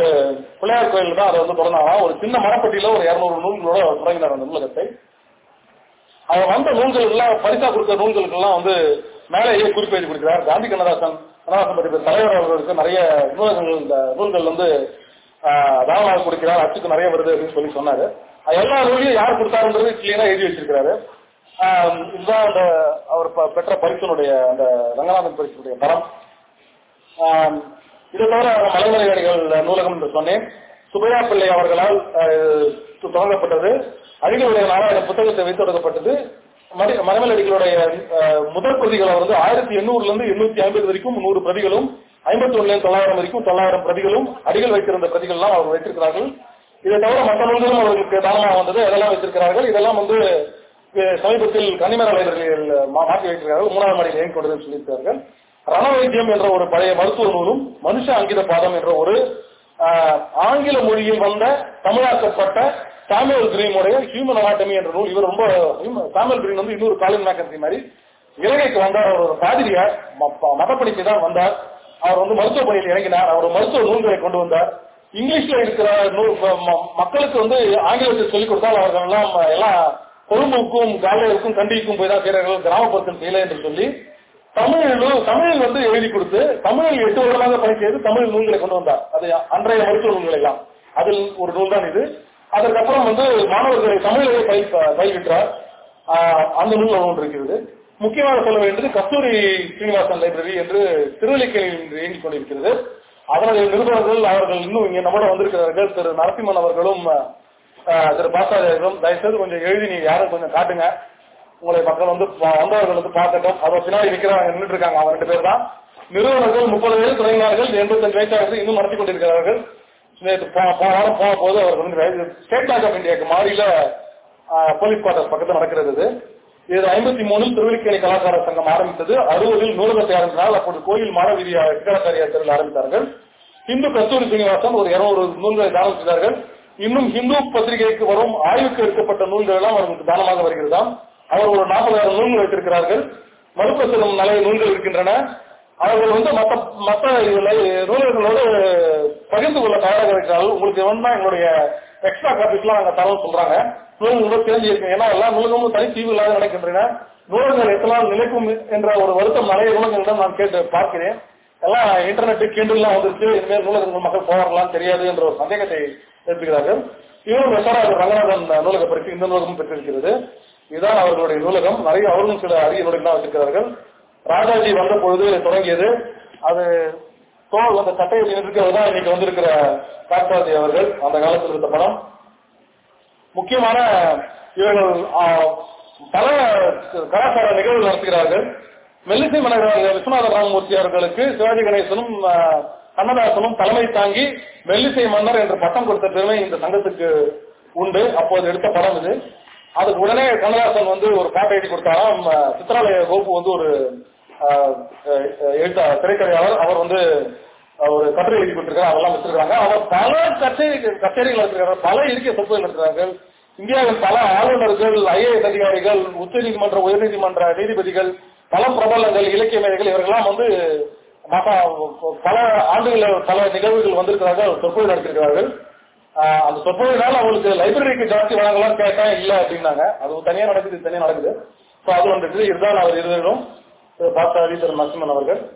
பிள்ளையார் கோயில் தான் அதை வந்து திறந்தாங்களாம் ஒரு சின்ன மரப்பட்டியில ஒரு இருநூறு நூல்களோட தொடங்கினார் அந்த நூலகத்தை. அவர் வந்த நூல்கள் எல்லாம் பரிசா கொடுத்த நூல்களுக்கு எல்லாம் வந்து மேலேயே குறிப்பெழுதி கொடுக்கிறார். காந்தி கண்ணதாசன் கண்ணதாசன் பற்றி தலைவர் அவர்களுக்கு நிறைய நூலகங்கள் இந்த நூல்கள் வந்து தானமாக கொடுக்கிறார் அச்சுக்கு நிறைய வருது அப்படின்னு சொல்லி சொன்னாரு. எல்லா நூலையும் யார் கொடுத்தாருன்றது கிளீனா எழுதி வச்சிருக்கிறாரு. ஆஹ், இதுதான் அந்த அவர் பெற்ற பரிசனுடைய அந்த ரங்கநாதன் பரிசனுடைய தரம். இதை தவிர மலைமலையாடிகள் நூலகம் என்று சொன்னேன். சுபையா பிள்ளை அவர்களால் தொடங்கப்பட்டது. அடிகளுடைய நாலாயிரம் புத்தகத்தை வைத்து தொடங்கப்பட்டது. மலை- மலைமலை முதல் பிரதிகளை வந்து ஆயிரத்தி எண்ணூறுல இருந்து எண்ணூத்தி ஐம்பது வரைக்கும் நூறு பிரதிகளும் ஐம்பத்தி ஒன்னு தொள்ளாயிரம் வரைக்கும் தொள்ளாயிரம் பிரதிகளும் அடிகள் வைத்திருந்த பிரதிகள்லாம் அவர் வைத்திருக்கிறார்கள். இதை தவிர மற்ற நூல்களும் அவர்களுக்கு தானமாக வந்தது. அதெல்லாம் வைத்திருக்கிறார்கள்? இதெல்லாம் வந்து சமீபத்தில் கனிமர லைப்ரரியில் மாற்றி வைத்திருக்கிறார்கள். மூணாவது மாடியில் இயங்கி கொண்டது சொல்லியிருக்கிறார்கள். ரணவைத்தியம் என்ற ஒரு பழைய மருத்துவ நூலும் மனுஷ அங்கித பாதம் என்ற ஒரு ஆங்கில மொழியில் வந்த தமிழாக்கப்பட்ட சாமியல் கிரீம் உடைய ஹியூமன் அனாட்டமி என்ற நூல். இவர் ரொம்ப சாமியல் கிரீம் வந்து இன்னொரு காலின் மேக்கர்சி மாதிரி இலங்கைக்கு வந்தார். அவர் ஒரு பாதிரியார். ம- மதப்படிப்பு தான் வந்தார். அவர் வந்து மருத்துவ பணியில் இறங்கினார். அவர் மருத்துவ நூல்களை கொண்டு வந்தார். இங்கிலீஷ்ல இருக்கிற நூல் மக்களுக்கு வந்து ஆங்கிலத்தில் சொல்லிக் கொடுத்தால் அவர்கள் எல்லாம் எல்லாம் கொழும்புக்கும் காலையருக்கும் கண்டிக்கும் போய் தான் செய்கிறார்கள் கிராமப்புறத்தில் செய்யல என்று சொல்லி தமிழிலும் தமிழில் வந்து எழுதி கொடுத்து தமிழில் எட்டு வருடமாக பணி செய்து தமிழ் நூல்களை கொண்டு வந்தார். அது அன்றைய மருத்துவ நூல்கள் எல்லாம். அதில் ஒரு நூல் தான் இது. அதற்கப்புறம் வந்து மாணவர்களை தமிழிலே பயிர் பயிர்விட்டார் அந்த நூல் ஒன்று இருக்கிறது. முக்கியமாக சொல்ல வேண்டியது கஸ்தூரி சீனிவாசன் லைப்ரரி என்று திருவல்லிக்கேணியில் இயங்கிக் கொண்டிருக்கிறது. அதனுடைய நிருபர்கள் அவர்கள் இன்னும் இங்கே நம்மோட வந்திருக்கிறார்கள். திரு நரசிம்மன் அவர்களும் திரு பாசாஜர்களும் தயவுசெய்து கொஞ்சம் எழுதி நீங்க யாரும் கொஞ்சம் காட்டுங்க. உங்களை மக்கள் வந்து வந்தவர்கள் வந்து பார்க்கட்டும். அதை பின்னாடி நிற்கிறாங்க நின்றுட்டு இருக்காங்க அவங்க ரெண்டு பேர் தான். நிறுவனர்கள் முப்பது பேர் தொடங்கினார்கள் எண்பத்தஞ்சு வயசாக இன்னும் நடத்தி கொண்டிருக்கிறார்கள். நேற்று போன வாரம் போன போது அவர் வந்து ஸ்டேட் பேங்க் ஆஃப் இந்தியாவுக்கு மாறியில ஆஹ், போலீஸ் குவார்டர் பக்கத்தில் நடக்கிறது இது ஐம்பத்தி மூணில் திருவல்லிக்கேணி கலாச்சார சங்கம் ஆரம்பித்தது. அறுபதில் நூலகத்தை ஆரம்பித்தால் அப்போது கோயில் மாணவீதி சிக்கராச்சாரியார் தெருவில் ஆரம்பித்தார்கள். இந்து கஸ்தூரி சீனிவாசன் ஒரு இருநூறு நூல்களை தானம் செய்தார்கள். இன்னும் இந்து பத்திரிகைக்கு வரும் ஆய்வுக்கு எடுக்கப்பட்ட நூல்கள் எல்லாம் அவர்களுக்கு தானமாக வருகிறதாம். அவர் ஒரு நாற்பதாயிரம் நூல்கள் வைத்திருக்கிறார்கள். மறுபுறம் நிறைய நூல்கள் இருக்கின்றன. அவர்கள் வந்து மற்ற மற்ற நூல்களோடு பகிர்ந்து கொள்ள தயாராக இருக்கிறார்கள். உங்களுக்கு வேணும்னா எங்களுடைய எக்ஸ்ட்ரா காப்பீஸ்லாம் நாங்கள் தரவும் சொல்றாங்க. நூல்களோட தெரிஞ்சிருக்கேன் ஏன்னா எல்லா நூலகமும் தனி தீவு இல்லாத நூலகங்கள் எத்தனால் நிலைக்கும் என்ற ஒரு வருத்தம் நிறைய நூலகங்களிடம் நான் கேட்டு பார்க்கிறேன். எல்லாம் இன்டர்நெட் கிண்டல்லாம் வந்துருச்சு. இனிமேல் நூலகங்கள் மக்கள் போவார்களாம் தெரியாது என்ற ஒரு சந்தேகத்தை எழுப்புகிறார்கள் இவரும் வெசராஜர் ரங்கநாதன் நூலக பரிசு இந்த நூலகமும் பெற்றிருக்கிறது. இதுதான் அவர்களுடைய நூலகம். நிறைய அவர்களும் சில அரிய நூலகம் வச்சிருக்கிறார்கள். ராஜாஜி வந்த பொழுது தொடங்கியது. அது தோல் அந்த சட்டையை இருக்கிறது தான் இன்னைக்கு வந்திருக்கிற காட்பாதி அவர்கள். அந்த காலத்தில் இருந்த படம். முக்கியமான இவர்கள் பல கலாச்சார நிகழ்வு நடத்துகிறார்கள். மெல்லிசை மன்னர் விஸ்வநாத ராமமூர்த்தி அவர்களுக்கு சிவாஜி கணேசனும் கண்ணதாசனும் தலைமை தாங்கி மெல்லிசை மன்னர் என்று பட்டம் கொடுத்த பெருமை இந்த சங்கத்துக்கு உண்டு. அப்போது எடுத்த படம் இது. அதுக்கு உடனே கண்ணதாசன் வந்து ஒரு பாட்டை எழுதி கொடுத்தாராம். சித்திராலய சித்ராலய வந்து ஒரு எழுத்த திரைக்கதையாளர் அவர் வந்து ஒரு கட்டுரை எழுதி கொடுத்திருக்காரு அதெல்லாம் வச்சிருக்காங்க. அவர் பல கச்சேரி கச்சேரிகள் இருக்கிறார் பல இலக்கிய சொத்துகள் இருக்கிறார்கள் இந்தியாவில் பல ஆளுநர்கள் ஐஏஎஸ் அதிகாரிகள் உச்ச நீதிமன்ற உயர் உயர்நீதிமன்ற நீதிபதிகள் பல பிரபலங்கள் இலக்கிய மேதைகள் இவர்கள்லாம் வந்து மகா- பல ஆண்டுகள் பல நிகழ்வுகள் வந்திருக்கிறார்கள் சொற்பொழிவு நடத்திருக்கிறார்கள். ஆஹ் அந்த சொற்பொழிவுனால அவங்களுக்கு லைப்ரரிக்கு ஜாஸ்தி வழங்கலாம் கேட்டேன் இல்ல அப்படின்னாங்க. அது தனியா நடக்குது தனியா நடக்குது. சோ அது வந்துட்டு இதுதான் அவர் இருவரும். திரு பாசாரி நரசிம்மன் அவர்கள்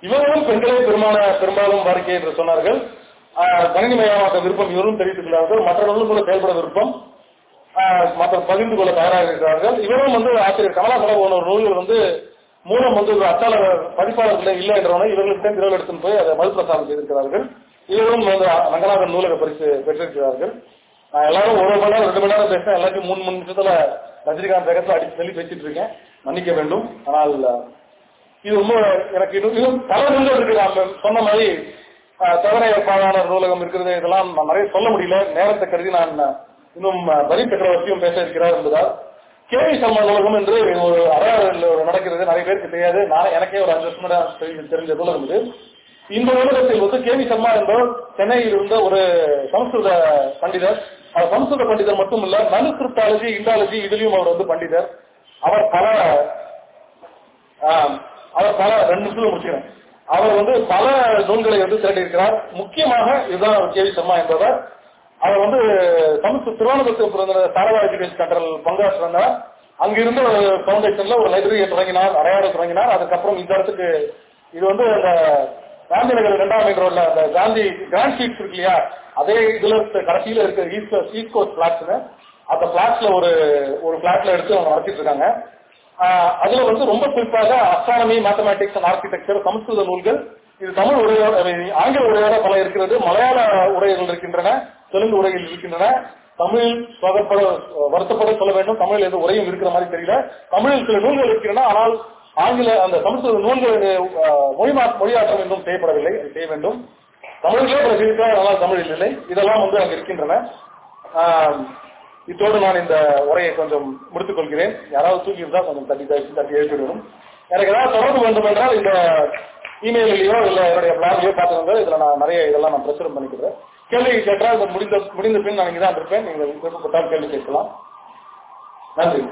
இவர்களும் பெண்களே பெருமான பெரும்பாலும் வாடிக்கை என்று சொன்னார்கள். ஆஹ் கணினிமயமாக்க விருப்பம் இவரும் தெரிவித்துள்ளார்கள் மற்றவர்களும் கூட செயல்பட விருப்பம். ஆஹ் மற்ற பகிர்ந்து கொள்ள தயாராக இருக்கிறார்கள். இவரும் வந்து ஆசிரியர் கமலா சலபவன் ஒரு நூல்கள் வந்து மூலம் வந்து ஒரு அச்சாளர் பதிப்பாளர்கள் இல்லை என்றவனை இவர்களுக்கு திருவள் எடுத்துன்னு போய் அதை மறுபிரசாரம் செய்திருக்கிறார்கள். இவரும் வந்து ரங்கநாதன் நூலக பரிசு பெற்றிருக்கிறார்கள். நான் எல்லாரும் ஒரு மணி நேரம் ரெண்டு மணி நேரம் பேசினா எல்லாத்தையும் மூணு மூணு நிமிஷத்துல ரஜினிகாந்த் வேகத்தில் அடிச்சு சொல்லி பேசிட்டு இருக்கேன். மன்னிக்க வேண்டும். ஆனால் இது ரொம்ப எனக்கு இன்னும் பல நூல்கள் இருக்கு. நான் சொன்ன மாதிரி தவறை பாழாளர் நூலகம் இருக்கிறது. இதெல்லாம் நான் நிறைய சொல்ல முடியல. நேரத்தை கருதி நான் இன்னும் வரி பெற்றவர்த்தியும் பேச இருக்கிறார் என்பதால் கேவி சர்மா நூலகம் என்று ஒரு அறையாளர்கள் நடக்கிறது. நிறைய பேருக்கு தெரியாது. நான் எனக்கே ஒரு அஞ்சு வருஷம் தெரிஞ்ச- நூலகம் இது. இந்த நூலகத்தில் வந்து கேவி சர்மா என்பவர் சென்னையில் இருந்த ஒரு சமஸ்கிருத பண்டிதர். சமஸ்கிருத பண்டிதர் மட்டும் இல்ல மனுஸ்கிருப்டாலஜி இண்டாலஜி இதுலயும் அவர் வந்து பண்டிதர். அவர் பல அவர் பல ரெண்டு நிமிஷத்துல முடிச்சுக்கிறேன். அவர் வந்து பல நூல்களை வந்து திரட்டியிருக்கிறார். முக்கியமாக இதுதான் கேவி சர்மா என்பவர். அவர் வந்து சமஸ்கிருத திருவனந்தபுரத்தில் பிறந்த சாரதா எஜுகேஷன் சென்டரல் பங்காற்றிருந்தார் அங்கிருந்து ஒரு பவுண்டேஷன்ல ஒரு லைப்ரரியை தொடங்கினார் அடையாளம் தொடங்கினார். அதுக்கப்புறம் இந்த இடத்துக்கு இது வந்து அந்த காந்தி நகர் இரண்டாம் மெயின் ரோட்ல அந்த காந்தி கிராண்ட் ஷீட்ஸ் இருக்கு இல்லையா? அதே இதுல இருக்க கடைசியில இருக்க ஈஸ்ட் ஈஸ்ட் கோஸ்ட் பிளாட்ஸ்னு அந்த பிளாட்ஸ்ல ஒரு ஒரு பிளாட்ல எடுத்து அவங்க நடத்திட்டு இருக்காங்க. அதுல வந்து ரொம்ப குறிப்பாக அஸ்ட்ரானமி மேத்தமேட்டிக்ஸ் அண்ட் ஆர்கிடெக்சர் சமஸ்கிருத நூல்கள் இது தமிழ் உரையோட ஆங்கில உரையோட பல இருக்கிறது மலையாள உரைகள் இருக்கின்றன தெலுங்கு உரைகள் இருக்கின்றன. தமிழில் வருத்தப்பட சொல்ல வேண்டும். தமிழில் எந்த உரையும் இருக்கிற மாதிரி தெரியல. தமிழில் சில நூல்கள் இருக்கின்றன ஆனால் ஆங்கில அந்த சமஸ்கிருத நூல்கள் மொழி மொழிமா மொழியாற்றம் என்றும் செய்யப்படவில்லை. அது செய்ய வேண்டும். தமிழிலே பிறகு இருக்கிற ஆனால் தமிழில் இல்லை. இதெல்லாம் வந்து அங்கு இருக்கின்றன. இத்தோடு நான் இந்த உரையை கொஞ்சம் முடித்துக் கொள்கிறேன். யாராவது தூக்கி இருந்தா கொஞ்சம் தட்டி தட்டி தட்டி எழுப்பிவிடணும் எனக்கு ஏதாவது தொடர்பு வேண்டும் என்றால் இந்த இமெயிலையோ இல்ல என்னுடைய பிளாக்லையோ பார்த்துக்கோங்க இதுல நான் நிறைய இதெல்லாம் நான் பிரசுரம் பண்ணிக்கிறேன். கேள்வி கேட்டால் முடிந்த முடிந்த பின் நான் இங்கே தான் இருப்பேன். நீங்கள் விருப்பப்பட்டால் கேள்வி கேட்கலாம். நன்றி.